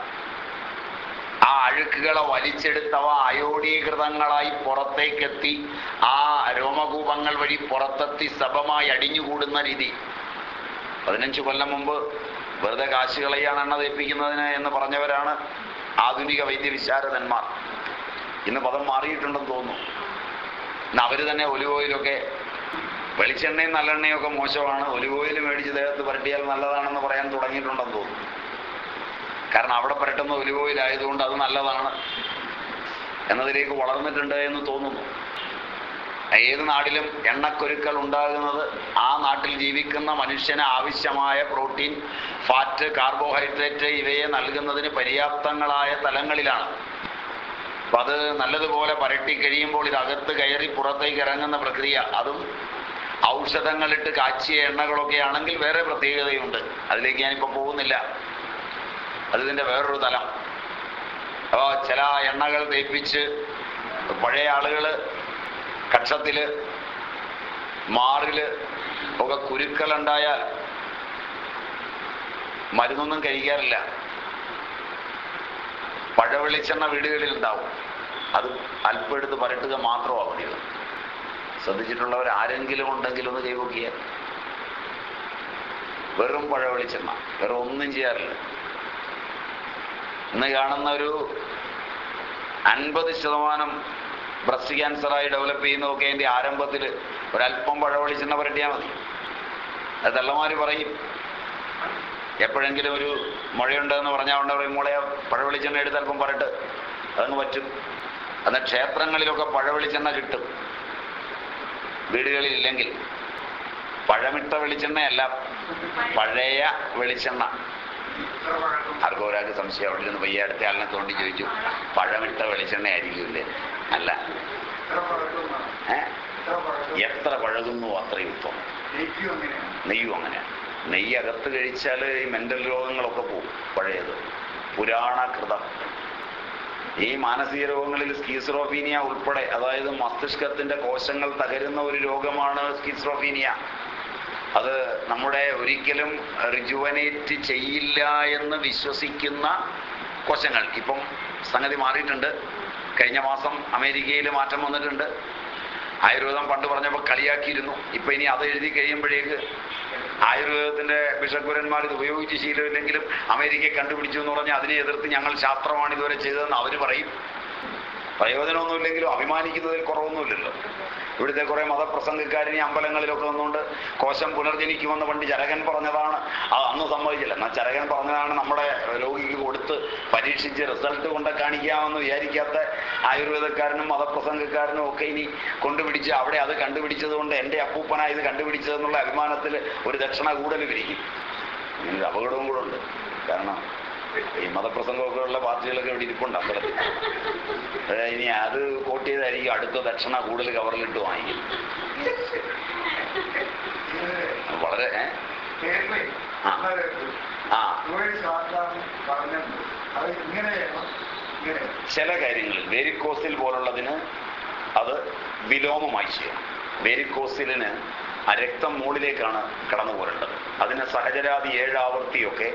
ആ അഴുക്കുകളെ വലിച്ചെടുത്തവ അയോഡീകൃതങ്ങളായി പുറത്തേക്കെത്തി. ആ രോമകൂപങ്ങൾ വഴി പുറത്തെത്തി സഭമായി അടിഞ്ഞുകൂടുന്ന രീതി. പതിനഞ്ച് കൊല്ലം മുമ്പ് വെറുതെ കാശുകളെയാണ് എണ്ണ തേപ്പിക്കുന്നതിന് എന്ന് പറഞ്ഞവരാണ് ആധുനിക വൈദ്യവിശാരദന്മാർ. ഇന്ന് പദം മാറിയിട്ടുണ്ടെന്ന് തോന്നുന്നു. അവർ തന്നെ ഒലിവ് ഓയിലൊക്കെ വെളിച്ചെണ്ണയും നല്ലെണ്ണയും ഒക്കെ മോശമാണ്. ഒലിവ് ഓയിൽ മേടിച്ച് ദേഹത്ത് പുരട്ടിയാൽ നല്ലതാണെന്ന് പറയാൻ തുടങ്ങിയിട്ടുണ്ടെന്ന് തോന്നുന്നു. കാരണം അവിടെ പുരട്ടുന്ന ഒലിവോയിലായതുകൊണ്ട് അത് നല്ലതാണ്. എന്നതിലേക്ക് വളർന്നിട്ടുണ്ട് എന്ന് തോന്നുന്നു. ഏത് നാട്ടിലും എണ്ണക്കൊരുക്കൾ ഉണ്ടാകുന്നത് ആ നാട്ടിൽ ജീവിക്കുന്ന മനുഷ്യന് ആവശ്യമായ പ്രോട്ടീൻ ഫാറ്റ് കാർബോഹൈഡ്രേറ്റ് ഇവയെ നൽകുന്നതിന് പര്യാപ്തങ്ങളായ തലങ്ങളിലാണ്. അപ്പം അത് നല്ലതുപോലെ പരട്ടി കഴിയുമ്പോൾ ഇത് അകത്ത് കയറി പുറത്തേക്ക് ഇറങ്ങുന്ന പ്രക്രിയ. അതും ഔഷധങ്ങളിട്ട് കാച്ചിയ എണ്ണകളൊക്കെ ആണെങ്കിൽ വേറെ പ്രത്യേകതയുണ്ട്. അതിലേക്ക് ഞാനിപ്പോൾ പോകുന്നില്ല. അതിതിന്റെ വേറൊരു തലം. അപ്പോൾ ചില എണ്ണകൾ തേപ്പിച്ച് പഴയ ആളുകൾ കക്ഷത്തിൽ മാറിൽ ഒക്കെ കുരുക്കളുണ്ടായാൽ മരുന്നൊന്നും കഴിക്കാറില്ല. പഴവെളിച്ചെണ്ണ വീടുകളിൽ ഉണ്ടാവും അത് അല്പം എടുത്ത് പരട്ടുക മാത്രമാണ് പതിവ് ശ്രദ്ധിച്ചിട്ടുള്ളവർ ആരെങ്കിലും ഉണ്ടെങ്കിൽ ഒന്ന് കൈവക്കിയാൽ വെറും പഴവെളിച്ചെണ്ണ. വേറെ ഒന്നും ചെയ്യാറില്ല. ഇന്ന് കാണുന്ന ഒരു അൻപത് ശതമാനം ബ്രസ്റ്റ് ക്യാൻസറായി ഡെവലപ്പ് ചെയ്യുന്നതൊക്കെ അതിന്റെ ആരംഭത്തിൽ ഒരല്പം പഴവെളിച്ചെണ്ണ പുരട്ടിയാൽ മതി. അത് തള്ളമാര് പറയും. എപ്പോഴെങ്കിലും ഒരു മഴയുണ്ടെന്ന് പറഞ്ഞാൽ കൊണ്ട് പറയും മോളെ പഴവെളിച്ചെണ്ണ എടുത്ത് അല്പം പറട്ട് അതങ്ങ് പറ്റും. അന്ന് ക്ഷേത്രങ്ങളിലൊക്കെ പഴവെളിച്ചെണ്ണ കിട്ടും. വീടുകളിൽ ഇല്ലെങ്കിൽ പഴമിട്ട വെളിച്ചെണ്ണയല്ല പഴയ വെളിച്ചെണ്ണ. ആർക്കും ഒരാൾക്ക് സംശയം അവിടെ നിന്ന് പയ്യ അടുത്ത ആളിനെ തോണ്ടി ചോദിച്ചു. പഴമിട്ട വെളിച്ചെണ്ണ ആയിരിക്കില്ലേ അല്ല എത്ര പഴകുന്നു അത്രയും അങ്ങനെയാണ് നെയ്യും അങ്ങനെ. നെയ്യ് അകത്ത് കഴിച്ചാൽ ഈ മെന്റൽ രോഗങ്ങളൊക്കെ പോകും. പഴയത്. പുരാണകൃതം. ഈ മാനസിക രോഗങ്ങളിൽ സ്കീസ്രോഫീനിയ ഉൾപ്പെടെ അതായത് മസ്തിഷ്കത്തിന്റെ കോശങ്ങൾ തകരുന്ന ഒരു രോഗമാണ് സ്കീസ്രോഫീനിയ. അത് നമ്മുടെ ഒരിക്കലും റിജുവനേറ്റ് ചെയ്യില്ല എന്ന് വിശ്വസിക്കുന്ന കോശങ്ങൾ. ഇപ്പം സംഗതി മാറിയിട്ടുണ്ട്. കഴിഞ്ഞ മാസം അമേരിക്കയിൽ മാറ്റം വന്നിട്ടുണ്ട്. ആയുർവേദം പണ്ട് പറഞ്ഞപ്പോൾ കളിയാക്കിയിരുന്നു. ഇപ്പം ഇനി അത് എഴുതി കഴിയുമ്പോഴേക്ക് ആയുർവേദത്തിന്റെ ബിഷക്കുരന്മാർ ഇത് ഉപയോഗിച്ച് ശീലമില്ലെങ്കിലും അമേരിക്ക കണ്ടുപിടിച്ചു എന്ന് പറഞ്ഞാൽ അതിനെ എതിർത്ത് ഞങ്ങൾ ശാസ്ത്രമാണ് ഇതുവരെ ചെയ്തതെന്ന് അവർ പറയും. പ്രയോജനമൊന്നുമില്ലെങ്കിലും അഭിമാനിക്കുന്നതിൽ കുറവൊന്നുമില്ലല്ലോ. ഇവിടുത്തെ കുറെ മതപ്രസംഗക്കാരൻ ഈ അമ്പലങ്ങളിലൊക്കെ വന്നുകൊണ്ട് കോശം പുനർജനിക്കുമെന്ന് പണ്ട് ചരകൻ പറഞ്ഞതാണ്. അത് അന്ന് സംഭവിച്ചില്ല എന്നാൽ ചരകൻ പറഞ്ഞതാണ് നമ്മുടെ രോഗിക്ക് കൊടുത്ത് പരീക്ഷിച്ച് റിസൾട്ട് കൊണ്ട് കാണിക്കാമെന്ന് വിചാരിക്കാത്ത ആയുർവേദക്കാരനും മതപ്രസംഗക്കാരനും ഒക്കെ ഇനി കൊണ്ടുപിടിച്ച് അവിടെ അത് കണ്ടുപിടിച്ചത് കൊണ്ട് എന്റെ അപ്പൂപ്പനായി ഇത് കണ്ടുപിടിച്ചതെന്നുള്ള അഭിമാനത്തിൽ ഒരു ദക്ഷിണ കൂടുതൽ വിരിക്കും അപകടവും കൂടെ ഉണ്ട്. കാരണം ഈ മതപ്രസംഗമൊക്കെ ഉള്ള പാർട്ടികളൊക്കെ ഇവിടെ ഇരിപ്പുണ്ട് അമ്പലത്തിൽ. ഇനി അത് കോട്ട് ചെയ്തായിരിക്കും അടുത്ത ദക്ഷിണ കൂടുതൽ കവറിലിട്ട് വാങ്ങിക്കും. വളരെ ചില കാര്യങ്ങളിൽ വേരിക്കോസിൽ പോലുള്ളതിന് അത് വിലോമമായി ചെയ്യണം വേരിക്കോസിലിന് ആ രക്തം മുകളിലേക്കാണ് കടന്നു പോരേണ്ടത് അതിന് സഹചരാതി ഏഴാവർത്തിയൊക്കെ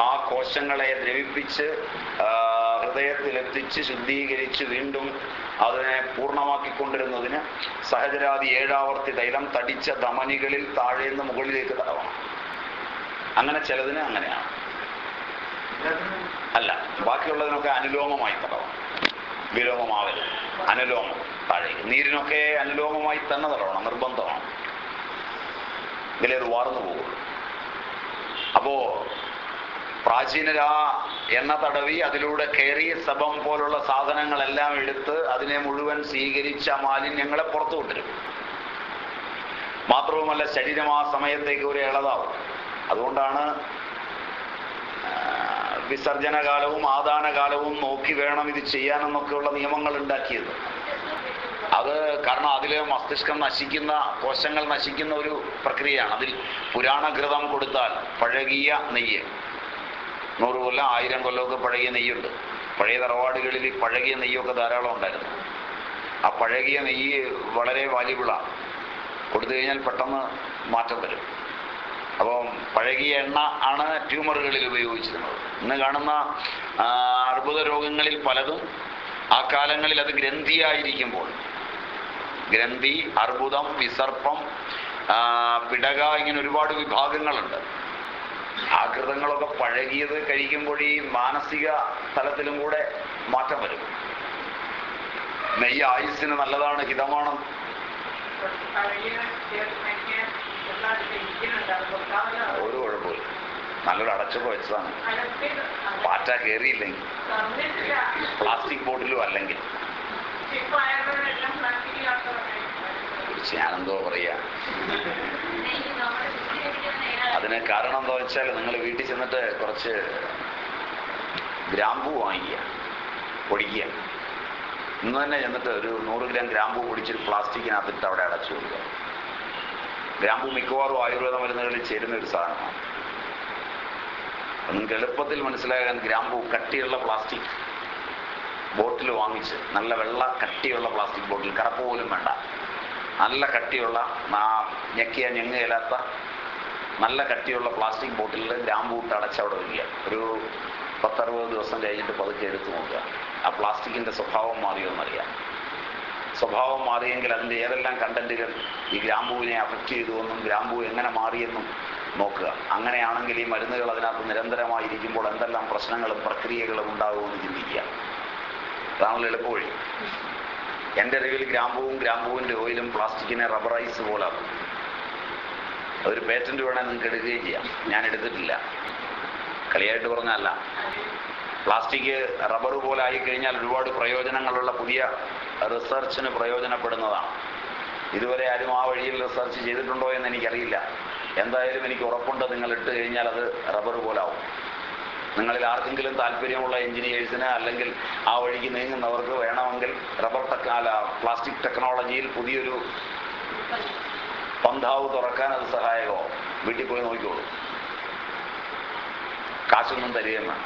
ആ കോശങ്ങളെ ദ്രവിപ്പിച്ച് ഹൃദയത്തിലെത്തിച്ച് ശുദ്ധീകരിച്ച് വീണ്ടും അതിനെ പൂർണമാക്കിക്കൊണ്ടിരുന്നതിന് സഹജരാതി ഏഴാവർത്തി തൈലം തടിച്ച ധമനികളിൽ താഴേന്ന് മുകളിലേക്ക് തടവണം. അങ്ങനെ ചിലതിന് അങ്ങനെയാണ്. അല്ല ബാക്കിയുള്ളതിനൊക്കെ അനുലോമമായി തടവണം. വിലോമമാവരുത്. അനുലോമം താഴേക്ക്. നീരിനൊക്കെ അനുലോമമായി തന്നെ തടവണം നിർബന്ധമാണ്. ഇതിലേത് വാർന്നു പോകുള്ളൂ. അപ്പോ പ്രാചീനരാ എണ്ണ തടവി അതിലൂടെ കയറിയ സഭം പോലുള്ള സാധനങ്ങളെല്ലാം എടുത്ത് അതിനെ മുഴുവൻ സ്വീകരിച്ച മാലിന്യങ്ങളെ പുറത്തു കൊണ്ടുവരും. മാത്രവുമല്ല ശരീരം ആ സമയത്തേക്ക് ഒരു ഇളതാവും. അതുകൊണ്ടാണ് വിസർജന കാലവും ആദാന കാലവും നോക്കി വേണം ഇത് ചെയ്യാനെന്നൊക്കെയുള്ള നിയമങ്ങൾ ഉണ്ടാക്കിയത്. അത് കാരണം അതിൽ മസ്തിഷ്കം നശിക്കുന്ന കോശങ്ങൾ നശിക്കുന്ന ഒരു പ്രക്രിയയാണ്. അതിൽ പുരാണഘൃതം കൊടുത്താൽ പഴകിയ നെയ്യ്. നൂറ് കൊല്ലം ആയിരം കൊല്ലമൊക്കെ പഴകിയ നെയ്യുണ്ട്. പഴയ തറവാടുകളിൽ പഴകിയ നെയ്യൊക്കെ ധാരാളം ഉണ്ടായിരുന്നു. ആ പഴകിയ നെയ്യ് വളരെ വാല്യുബിളാണ് കൊടുത്തു കഴിഞ്ഞാൽ പെട്ടെന്ന് മാറ്റം വരും. അപ്പം പഴകിയ എണ്ണ ആണ് ട്യൂമറുകളിൽ ഉപയോഗിച്ചിരുന്നത്. ഇന്ന് കാണുന്ന അർബുദ രോഗങ്ങളിൽ പലതും ആ കാലങ്ങളിൽ അത് ഗ്രന്ഥിയായിരിക്കുമ്പോൾ ഗ്രന്ഥി അർബുദം വിസർപ്പം പിടക ഇങ്ങനെ ഒരുപാട് വിഭാഗങ്ങളുണ്ട്. ആകൃതങ്ങളൊക്കെ പഴകിയത് കഴിക്കുമ്പോൾ ഈ മാനസിക തലത്തിലും കൂടെ മാറ്റം വരും. നെയ്യ് ആയുസ്സിന് നല്ലതാണ് ഹിതമാണ്. ഒരു കുഴപ്പമില്ല നല്ലൊരു അടച്ചൊക്കെ വെച്ചതാണ്. പാറ്റ കയറിയില്ലെങ്കിൽ പ്ലാസ്റ്റിക് ബോട്ടിലും അല്ലെങ്കിൽ. കുറിച്ച് ഞാനെന്തോ പറയാ. അതിന് കാരണം എന്താ വെച്ചാൽ നിങ്ങൾ വീട്ടിൽ ചെന്നിട്ട് കുറച്ച് ഗ്രാമ്പൂ വാങ്ങിക്കുക പൊടിക്കുക. ഇന്ന് തന്നെ ചെന്നിട്ട് ഒരു നൂറ് ഗ്രാം ഗ്രാമ്പൂ പൊടിച്ചൊരു പ്ലാസ്റ്റിക്കിനകത്തിട്ട് അവിടെ അടച്ചു കൊടുക്കുക ഗ്രാമ്പൂ മിക്കവാറും ആയുർവേദ മരുന്നുകളിൽ ചേരുന്ന ഒരു സാധനമാണ്. നിങ്ങൾക്ക് എളുപ്പത്തിൽ മനസ്സിലാകാൻ ഗ്രാമ്പൂ കട്ടിയുള്ള പ്ലാസ്റ്റിക് ബോട്ടിൽ വാങ്ങിച്ച് നല്ല വെള്ള കട്ടിയുള്ള പ്ലാസ്റ്റിക് ബോട്ടിൽ കറപ്പ് പോലും വേണ്ട. നല്ല കട്ടിയുള്ള നാ- ഞെക്കിയ ഞെങ്ങയില്ലാത്ത നല്ല കട്ടിയുള്ള പ്ലാസ്റ്റിക് ബോട്ടിലിൽ ഗ്രാമ്പു ഇട്ട് അടച്ചവിടെ വയ്ക്കുക. ഒരു പത്തറുപത് ദിവസം കഴിഞ്ഞിട്ട് പതുക്കെ എടുത്ത് നോക്കുക. ആ പ്ലാസ്റ്റിക്കിന്റെ സ്വഭാവം മാറിയോന്നറിയാം സ്വഭാവം മാറിയെങ്കിൽ അതിന്റെ ഏതെല്ലാം കണ്ടന്റുകൾ ഈ ഗ്രാമ്പൂവിനെ അഫക്റ്റ് ചെയ്തുവെന്നും ഗ്രാമ്പു എങ്ങനെ മാറിയെന്നും നോക്കുക. അങ്ങനെയാണെങ്കിൽ ഈ മരുന്നുകൾ അതിനകത്ത് നിരന്തരമായിരിക്കുമ്പോൾ എന്തെല്ലാം പ്രശ്നങ്ങളും പ്രക്രിയകളും ഉണ്ടാകുമെന്ന് ചിന്തിക്കുക. അതാണല്ലോ എളുപ്പവഴി. എന്റെ അറിവിൽ ഗ്രാമ്പൂവും ഗ്രാമ്പൂവിന്റെ ഓയിലും പ്ലാസ്റ്റിക്കിനെ റബ്ബറൈസ് പോലാക്കും ഒരു പേറ്റന്റ് വേണേൽ നിങ്ങൾക്ക് എടുക്കുകയും ചെയ്യാം. ഞാൻ എടുത്തിട്ടില്ല. കളിയായിട്ട് പറഞ്ഞല്ല പ്ലാസ്റ്റിക് റബ്ബർ പോലെ ആയിക്കഴിഞ്ഞാൽ ഒരുപാട് പ്രയോജനങ്ങളുള്ള പുതിയ റിസർച്ചിന് പ്രയോജനപ്പെടുന്നതാണ്. ഇതുവരെ ആരും ആ വഴിയിൽ റിസർച്ച് ചെയ്തിട്ടുണ്ടോ എന്ന് എനിക്കറിയില്ല. എന്തായാലും എനിക്ക് ഉറപ്പുണ്ട് നിങ്ങൾ ഇട്ട് കഴിഞ്ഞാൽ അത് റബ്ബർ പോലാവും നിങ്ങളിൽ ആർക്കെങ്കിലും താല്പര്യമുള്ള എഞ്ചിനീയേഴ്സിന് അല്ലെങ്കിൽ ആ വഴിക്ക് നീങ്ങുന്നവർക്ക് വേണമെങ്കിൽ റബ്ബർ ടെക് അല്ല പ്ലാസ്റ്റിക് ടെക്നോളജിയിൽ പുതിയൊരു പന്താവ് തുറക്കാൻ അത് സഹായകമോ വീട്ടിൽ പോയി നോക്കിക്കോളൂ. കാശൊന്നും തരികയെന്ന്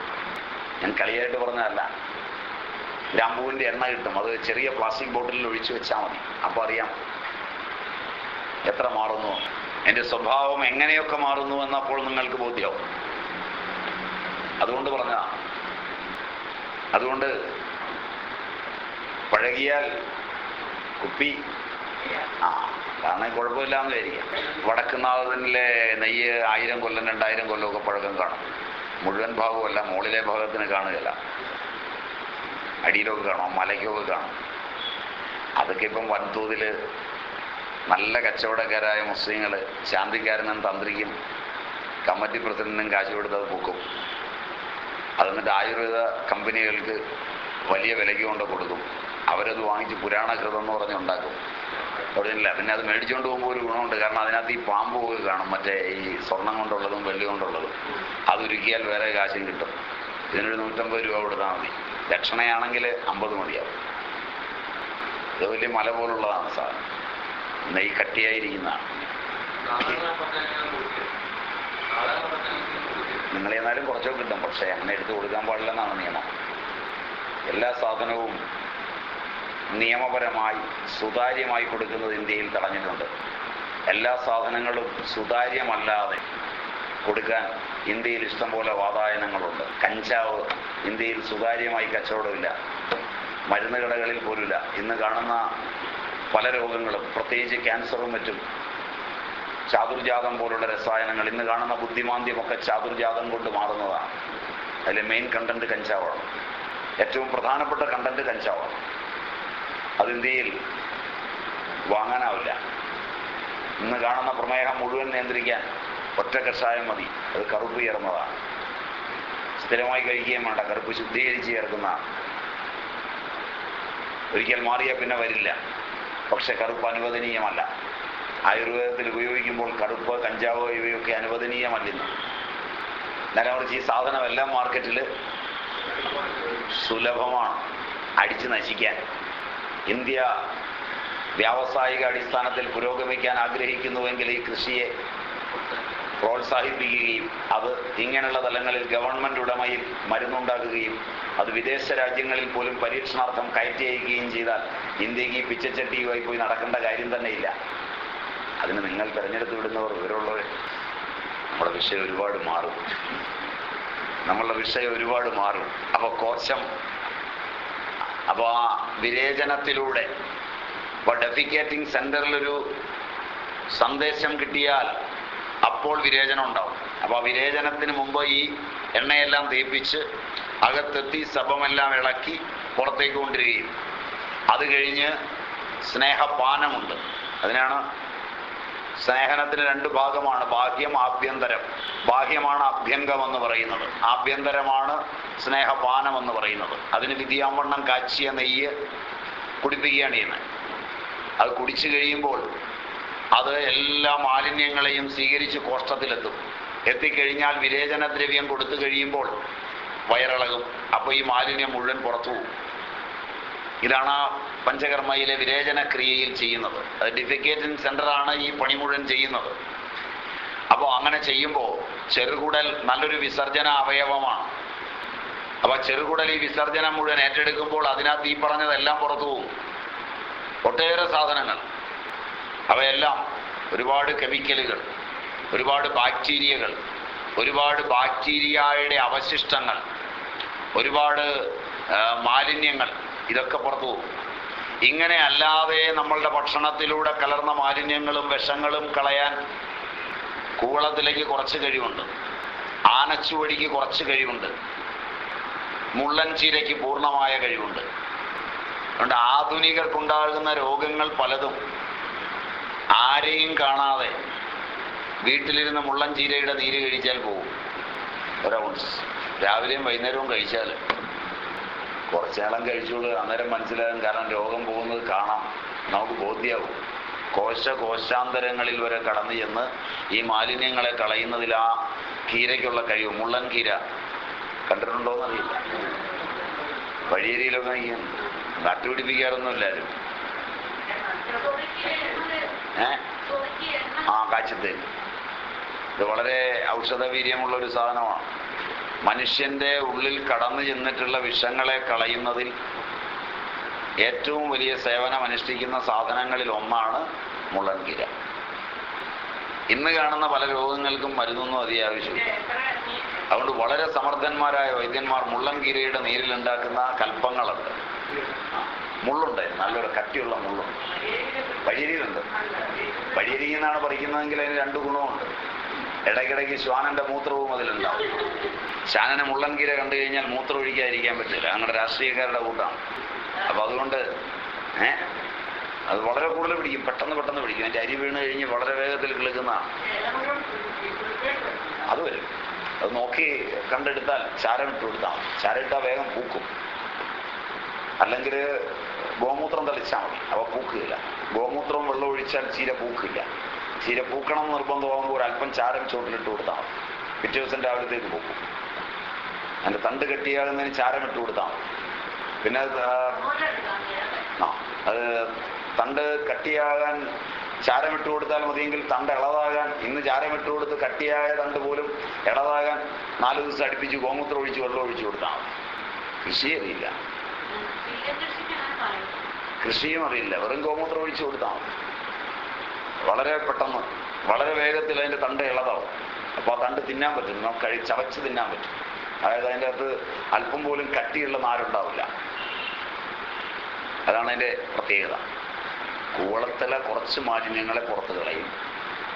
ഞാൻ കളിയായിട്ട് പറഞ്ഞതല്ല. ഗ്രാമ്പൂവിന്റെ എണ്ണ കിട്ടും. അത് ചെറിയ പ്ലാസ്റ്റിക് ബോട്ടിലിൽ ഒഴിച്ചു വെച്ചാൽ മതി. അപ്പോൾ അറിയാം എത്ര മാറുന്നു. എന്റെ സ്വഭാവം എങ്ങനെയൊക്കെ മാറുന്നു എന്നപ്പോൾ നിങ്ങൾക്ക് ബോധ്യമാവും അതുകൊണ്ട് പറഞ്ഞ അതുകൊണ്ട് പഴകിയാൽ കുപ്പി. ആ കാരണം കുഴപ്പമില്ല എന്ന് വിചാരിക്കാം വടക്കുന്നാഥനിലെ നെയ്യ് ആയിരം കൊല്ലം രണ്ടായിരം കൊല്ലമൊക്കെ പഴക്കം കാണും. മുഴുവൻ ഭാഗമല്ല മുകളിലെ ഭാഗത്തിന് കാണുകയില്ല. അടിയിലൊക്കെ കാണും മലയ്ക്കൊക്കെ കാണും. അതൊക്കെ ഇപ്പം വൻതോതിൽ നല്ല കച്ചവടക്കാരായ മുസ്ലിങ്ങൾ ശാന്തിക്കാരനും തന്ത്രിക്കും കമ്മിറ്റി പ്രസിഡന്റിനും കാശ് കൊടുത്ത് അത് എന്നിട്ട് ആയുർവേദ കമ്പനികൾക്ക് വലിയ വിലയ്ക്ക് കൊണ്ട് കൊടുക്കും. അവരത് വാങ്ങിച്ച് പുരാണകൃതം എന്ന് പറഞ്ഞ് ഉണ്ടാക്കും. ഒറിജിനല്ല പിന്നെ അത് മേടിച്ചുകൊണ്ട് പോകുമ്പോൾ ഒരു ഗുണമുണ്ട്. കാരണം അതിനകത്ത് ഈ പാമ്പ് പോയി കാണും മറ്റേ ഈ സ്വർണം കൊണ്ടുള്ളതും വെള്ളി കൊണ്ടുള്ളതും. അത് ഉരുക്കിയാൽ വേറെ കാശും കിട്ടും. ഇതിനൊരു നൂറ്റമ്പത് രൂപ കൊടുത്താൽ മതി. ദക്ഷിണയാണെങ്കിൽ അമ്പത് മതിയാവും. ഇത് വലിയ മല പോലുള്ളതാണ് സാധനം. നെയ് കട്ടിയായിരിക്കുന്നതാണ്. നിങ്ങൾ എന്നാലും കുറച്ചൊക്കെ കിട്ടും. പക്ഷേ അങ്ങനെ എടുത്തു കൊടുക്കാൻ പാടില്ലെന്നാണ് നിയമം. എല്ലാ സാധനവും നിയമപരമായി സുതാര്യമായി കൊടുക്കുന്നത് ഇന്ത്യയിൽ തടഞ്ഞിട്ടുണ്ട്. എല്ലാ സാധനങ്ങളും സുതാര്യമല്ലാതെ കൊടുക്കാൻ ഇന്ത്യയിൽ ഇഷ്ടംപോലെ വാതായനങ്ങളുണ്ട്. കഞ്ചാവ് ഇന്ത്യയിൽ സുതാര്യമായി കച്ചവടമില്ല. മരുന്ന് കടകളിൽ പോലുമില്ല. ഇന്ന് കാണുന്ന പല രോഗങ്ങളും പ്രത്യേകിച്ച് ക്യാൻസറും മറ്റും ചാതുർജാതം പോലുള്ള രസായനങ്ങൾ ഇന്ന് കാണുന്ന ബുദ്ധിമാന്ദ്യമൊക്കെ ചാതുർജാതം കൊണ്ട് മാറുന്നതാണ്. അതിലെ മെയിൻ കണ്ടന്റ് കഞ്ചാവാണ്. ഏറ്റവും പ്രധാനപ്പെട്ട കണ്ടന്റ് കഞ്ചാവാണ്. അത് ഇന്ത്യയിൽ വാങ്ങാനാവില്ല. ഇന്ന് കാണുന്ന പ്രമേഹം മുഴുവൻ നിയന്ത്രിക്കാൻ ഒറ്റ കഷായം മതി. അത് കറുപ്പ് ചേർന്നതാണ്. സ്ഥിരമായി കഴിക്കുകയും വേണ്ട. കറുപ്പ് ശുദ്ധീകരിച്ച് ചേർക്കുന്ന ഒരിക്കൽ മാറിയാൽ പിന്നെ വരില്ല. പക്ഷെ കറുപ്പ് അനുവദനീയമല്ല. ആയുർവേദത്തിൽ ഉപയോഗിക്കുമ്പോൾ കടുപ്പ് കഞ്ചാവ് ഇവയൊക്കെ അനുവദനീയമല്ലെന്ന് നേരെ മറിച്ച് ഈ സാധനം എല്ലാം മാർക്കറ്റിൽ സുലഭമാണ് അടിച്ചു നശിക്കാൻ. ഇന്ത്യ വ്യാവസായിക അടിസ്ഥാനത്തിൽ പുരോഗമിക്കാൻ ആഗ്രഹിക്കുന്നുവെങ്കിൽ ഈ കൃഷിയെ പ്രോത്സാഹിപ്പിക്കുകയും അത് ഇങ്ങനെയുള്ള തലങ്ങളിൽ ഗവൺമെന്റ് ഉടമയിൽ മരുന്നുണ്ടാക്കുകയും അത് വിദേശ രാജ്യങ്ങളിൽ പോലും പരീക്ഷണാർത്ഥം കയറ്റി അയക്കുകയും ചെയ്താൽ ഇന്ത്യയ്ക്ക് ഈ പിച്ചച്ചട്ടിയുമായി പോയി നടക്കേണ്ട കാര്യം തന്നെയില്ല. അതിന് നിങ്ങൾ തിരഞ്ഞെടുത്ത് വിടുന്നവർ വിവരമുള്ളവർ നമ്മുടെ വിഷയം ഒരുപാട് മാറും. നമ്മളുടെ വിഷയം ഒരുപാട് മാറും. അപ്പോൾ കോശം അപ്പോൾ ആ വിരേചനത്തിലൂടെ ഇപ്പോൾ ഡെഫിക്കേറ്റിംഗ് സെന്ററിലൊരു സന്ദേശം കിട്ടിയാൽ അപ്പോൾ വിരേചനം ഉണ്ടാവും. അപ്പോൾ ആ വിരേചനത്തിന് മുമ്പ് ഈ എണ്ണയെല്ലാം തേപ്പിച്ച് അകത്തെത്തി സഭമെല്ലാം ഇളക്കി പുറത്തേക്ക് കൊണ്ടിരിക്കുകയും അത് കഴിഞ്ഞ് സ്നേഹപാനമുണ്ട്. അതിനാണ് സ്നേഹനത്തിന് രണ്ട് ഭാഗമാണ് ബാഹ്യം ആഭ്യന്തരം. ബാഹ്യമാണ് അഭ്യംഗം എന്ന് പറയുന്നത്. ആഭ്യന്തരമാണ് സ്നേഹപാനം എന്ന് പറയുന്നത്. അതിന് വിധിയാവണ്ണം കാച്ചിയ നെയ്യ് കുടിപ്പിക്കുകയാണ് ചെയ്യുന്നത്. അത് കുടിച്ചു കഴിയുമ്പോൾ അത് എല്ലാ മാലിന്യങ്ങളെയും സ്വീകരിച്ച് കോഷ്ടത്തിലെത്തും എത്തിക്കഴിഞ്ഞാൽ വിരേചന ദ്രവ്യം കൊടുത്തു കഴിയുമ്പോൾ വയറിളകും. അപ്പോൾ ഈ മാലിന്യം മുഴുവൻ പുറത്തു പോകും. ഇതാണ് ആ പഞ്ചകർമ്മയിലെ വിരേചന ക്രിയയിൽ ചെയ്യുന്നത്. അത് ഡിഫിക്കേറ്റിംഗ് സെന്ററാണ് ഈ പണി മുഴുവൻ ചെയ്യുന്നത്. അപ്പോൾ അങ്ങനെ ചെയ്യുമ്പോൾ ചെറുകുടൽ നല്ലൊരു വിസർജന അവയവമാണ്. അപ്പോൾ ചെറുകുടൽ ഈ വിസർജനം മുഴുവൻ ഏറ്റെടുക്കുമ്പോൾ അതിനകത്ത് ഈ പറഞ്ഞതെല്ലാം പുറത്തു പോകും. ഒട്ടേറെ സാധനങ്ങൾ. അവയെല്ലാം ഒരുപാട് കെമിക്കലുകൾ ഒരുപാട് ബാക്ടീരിയകൾ ഒരുപാട് ബാക്ടീരിയയുടെ അവശിഷ്ടങ്ങൾ ഒരുപാട് മാലിന്യങ്ങൾ ഇതൊക്കെ പുറത്തു ഇങ്ങനെ അല്ലാതെ നമ്മളുടെ ഭക്ഷണത്തിലൂടെ കലർന്ന മാലിന്യങ്ങളും വിഷങ്ങളും കളയാൻ കൂവളത്തിലേക്ക് കുറച്ച് കഴിവുണ്ട്. ആനച്ചുവടിക്ക് കുറച്ച് കഴിവുണ്ട്. മുള്ളൻ ചീരയ്ക്ക് പൂർണമായ കഴിവുണ്ട്. അതുകൊണ്ട് ആധുനികർക്കുണ്ടാകുന്ന രോഗങ്ങൾ പലതും ആരെയും കാണാതെ വീട്ടിലിരുന്ന് മുള്ളൻ ചീരയുടെ നീര് കഴിച്ചാൽ പോകും ഒരൗൺസ് രാവിലെയും വൈകുന്നേരവും കഴിച്ചാൽ കുറച്ചേളം കഴിച്ചോളൂ അന്നേരം മനസ്സിലാകും കാരണം രോഗം പോകുന്നത് കാണാം. നമുക്ക് ബോധ്യാവും. കോശ കോശാന്തരങ്ങളിൽ വരെ കടന്നു ചെന്ന് ഈ മാലിന്യങ്ങളെ കളയുന്നതിൽ ആ കീരയ്ക്കുള്ള കഴിവ് മുള്ളൻ കീര കണ്ടിട്ടുണ്ടോയെന്നറിയില്ല വഴിയേരിയിലൊക്കെ ഈ നട്ടുപിടിപ്പിക്കാറൊന്നും എല്ലാവരും ഏ? ആ കാച്ചത്തേൻ ഇത് വളരെ ഔഷധവീര്യമുള്ള ഒരു സാധനമാണ്. മനുഷ്യന്റെ ഉള്ളിൽ കടന്നു ചെന്നിട്ടുള്ള വിഷങ്ങളെ കളയുന്നതിൽ ഏറ്റവും വലിയ സേവനം അനുഷ്ഠിക്കുന്ന സാധനങ്ങളിൽ ഒന്നാണ് മുള്ളൻകീര. ഇന്ന് കാണുന്ന പല രോഗങ്ങൾക്കും മരുന്നൊന്നും അധികം അതുകൊണ്ട് വളരെ സമർത്ഥന്മാരായ വൈദ്യന്മാർ മുള്ളൻകീരയുടെ നീരിലുണ്ടാക്കുന്ന കൽപ്പങ്ങളുണ്ട്. മുള്ളുണ്ട്. നല്ലൊരു കട്ടിയുള്ള മുള്ളുണ്ട്. വഴിയരിയിലുണ്ട് വഴിയരിയിൽ നിന്നാണ് പറിക്കുന്നതെങ്കിൽ അതിന് രണ്ട് ഗുണമുണ്ട്. ഇടയ്ക്കിടയ്ക്ക് ശ്വാനന്റെ മൂത്രവും അതിലുണ്ടാവും. ശ്വാനനെ മുള്ളൻകീര കണ്ടു കഴിഞ്ഞാൽ മൂത്രം ഒഴിക്കാതിരിക്കാൻ പറ്റില്ല. അങ്ങനെ രാഷ്ട്രീയക്കാരുടെ കൂട്ടാണ്. അപ്പൊ അതുകൊണ്ട് ഏഹ് അത് വളരെ കൂടുതൽ പിടിക്കും. പെട്ടെന്ന് പെട്ടെന്ന് പിടിക്കും. എന്റെ അരി വീണ് കഴിഞ്ഞ് വളരെ വേഗത്തിൽ കിളുക്കുന്നതാണ്. അത് വരും. അത് നോക്കി കണ്ടെടുത്താൽ ചാരം ഇട്ട് കൊടുത്താൽ ചാരം ഇട്ടാൽ വേഗം പൂക്കും. അല്ലെങ്കിൽ ഗോമൂത്രം തളിച്ചാൽ മതി. അവ പൂക്കുകയില്ല. ഗോമൂത്രവും വെള്ളം ഒഴിച്ചാൽ ചീര പൂക്കില്ല ചീര പൂക്കണം നിർബന്ധമാകുമ്പോൾ ഒരല്പം ചാരം ചോട്ടിലിട്ട് കൊടുത്താൽ മതി. പിറ്റേ ദിവസം രാവിലത്തേക്ക് പൂക്കും. അതിന്റെ തണ്ട് കെട്ടിയാകുന്നതിന് ചാരം ഇട്ട് കൊടുത്താൽ മതി. പിന്നെ അത് ആ, അത് തണ്ട് കട്ടിയാകാൻ ചാരം ഇട്ട് കൊടുത്താൽ മതിയെങ്കിൽ തണ്ട് ഇളതാകാൻ ഇന്ന് ചാരം ഇട്ട് കൊടുത്ത് കട്ടിയായ തണ്ട് പോലും ഇളതാകാൻ നാല് ദിവസം അടുപ്പിച്ച് ഗോമൂത്രം ഒഴിച്ച് വെള്ളം ഒഴിച്ചു കൊടുത്താൽ മതി. കൃഷി അറിയില്ല. കൃഷിയും അറിയില്ല. വെറും ഗോമൂത്രം ഒഴിച്ചു കൊടുത്താൽ മതി. വളരെ പെട്ടെന്ന് വളരെ വേഗത്തിൽ അതിന്റെ തണ്ട് ഇളതാവും. അപ്പോൾ ആ തണ്ട് തിന്നാൻ പറ്റും. നമുക്ക് കഴി ചവച്ച് തിന്നാൻ പറ്റും. അതായത് അതിന്റെ അകത്ത് അല്പം പോലും കട്ടിയുള്ള നാരുണ്ടാവില്ല. അതാണ് അതിന്റെ പ്രത്യേകത. കൂവളത്തില കുറച്ച് മാലിന്യങ്ങളെ പുറത്ത് കളയും.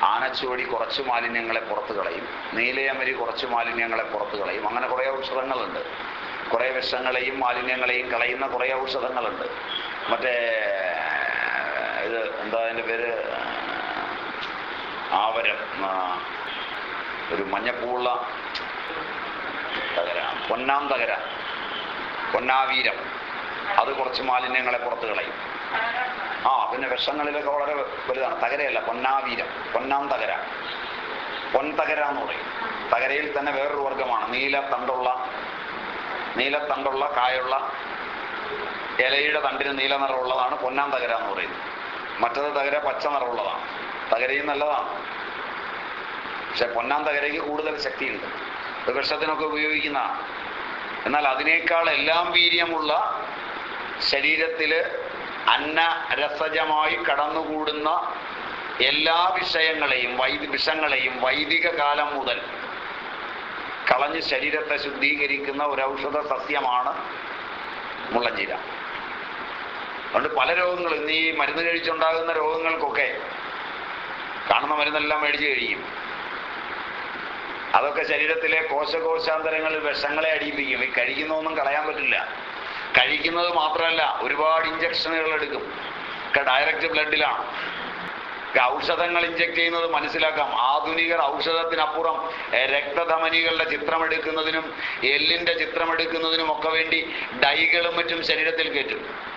ആനച്ചുവടി കുറച്ച് മാലിന്യങ്ങളെ പുറത്ത് കളയും. നീലയമരി കുറച്ച് മാലിന്യങ്ങളെ പുറത്ത് കളയും. അങ്ങനെ കുറേ ഔഷധങ്ങളുണ്ട്. കുറേ വിഷങ്ങളെയും മാലിന്യങ്ങളെയും കളയുന്ന കുറേ ഔഷധങ്ങളുണ്ട്. മറ്റേ ഇത് എന്താ അതിന്റെ പേര്? ആവരം ഒരു മഞ്ഞപ്പൂള്ള തകര. പൊന്നാം തകര. പൊന്നാവീരം. അത് കുറച്ച് മാലിന്യങ്ങളെ പുറത്ത് കളയും. ആ പിന്നെ വിഷങ്ങളിലൊക്കെ വളരെ വലുതാണ്. തകരയല്ല പൊന്നാവീരം. പൊന്നാം തകര. പൊൻതകര എന്ന് പറയും. തകരയിൽ തന്നെ വേറൊരു വർഗമാണ് നീല തണ്ടുള്ള നീല തണ്ടുള്ള കായുള്ള ഇലയുടെ തണ്ടിന് നീല നിറമുള്ളതാണ് പൊന്നാം തകര എന്ന് പറയുന്നത്. മറ്റത് തകര പച്ച നിറമുള്ളതാണ്. തകരയും നല്ലതാണ്. പക്ഷെ പൊന്നാം തകരയ്ക്ക് കൂടുതൽ ശക്തിയുണ്ട്. അത് വിഷത്തിനൊക്കെ ഉപയോഗിക്കുന്നതാണ് എന്നാൽ അതിനേക്കാൾ എല്ലാം വീര്യമുള്ള ശരീരത്തിൽ അന്നരസജമായി കടന്നുകൂടുന്ന എല്ലാ വിഷയങ്ങളെയും വൈദ് വിഷങ്ങളെയും വൈദിക കാലം മുതൽ കളഞ്ഞ് ശരീരത്തെ ശുദ്ധീകരിക്കുന്ന ഒരു ഔഷധ സസ്യമാണ് മുള്ളഞ്ചീര. അതുകൊണ്ട് പല രോഗങ്ങളും ഇന്ന് ഈ മരുന്ന് കഴിച്ചുണ്ടാകുന്ന രോഗങ്ങൾക്കൊക്കെ കാണുന്ന മരുന്നെല്ലാം മേടിച്ചു കഴിയും. അതൊക്കെ ശരീരത്തിലെ കോശകോശാന്തരങ്ങളിൽ വിഷങ്ങളെ അടിയിപ്പിക്കും. ഈ കഴിക്കുന്നതൊന്നും കളയാൻ പറ്റില്ല. കഴിക്കുന്നത് മാത്രമല്ല ഒരുപാട് ഇഞ്ചക്ഷനുകൾ എടുക്കും. ഒക്കെ ഡയറക്റ്റ് ബ്ലഡിലാണ് ഔഷധങ്ങൾ ഇഞ്ചക്ട് ചെയ്യുന്നത് മനസ്സിലാക്കാം. ആധുനികർ ഔഷധത്തിനപ്പുറം രക്തധമനികളുടെ ചിത്രമെടുക്കുന്നതിനും എല്ലിന്റെ ചിത്രമെടുക്കുന്നതിനും ഒക്കെ വേണ്ടി ഡൈകളും മറ്റും ശരീരത്തിൽ കയറ്റും.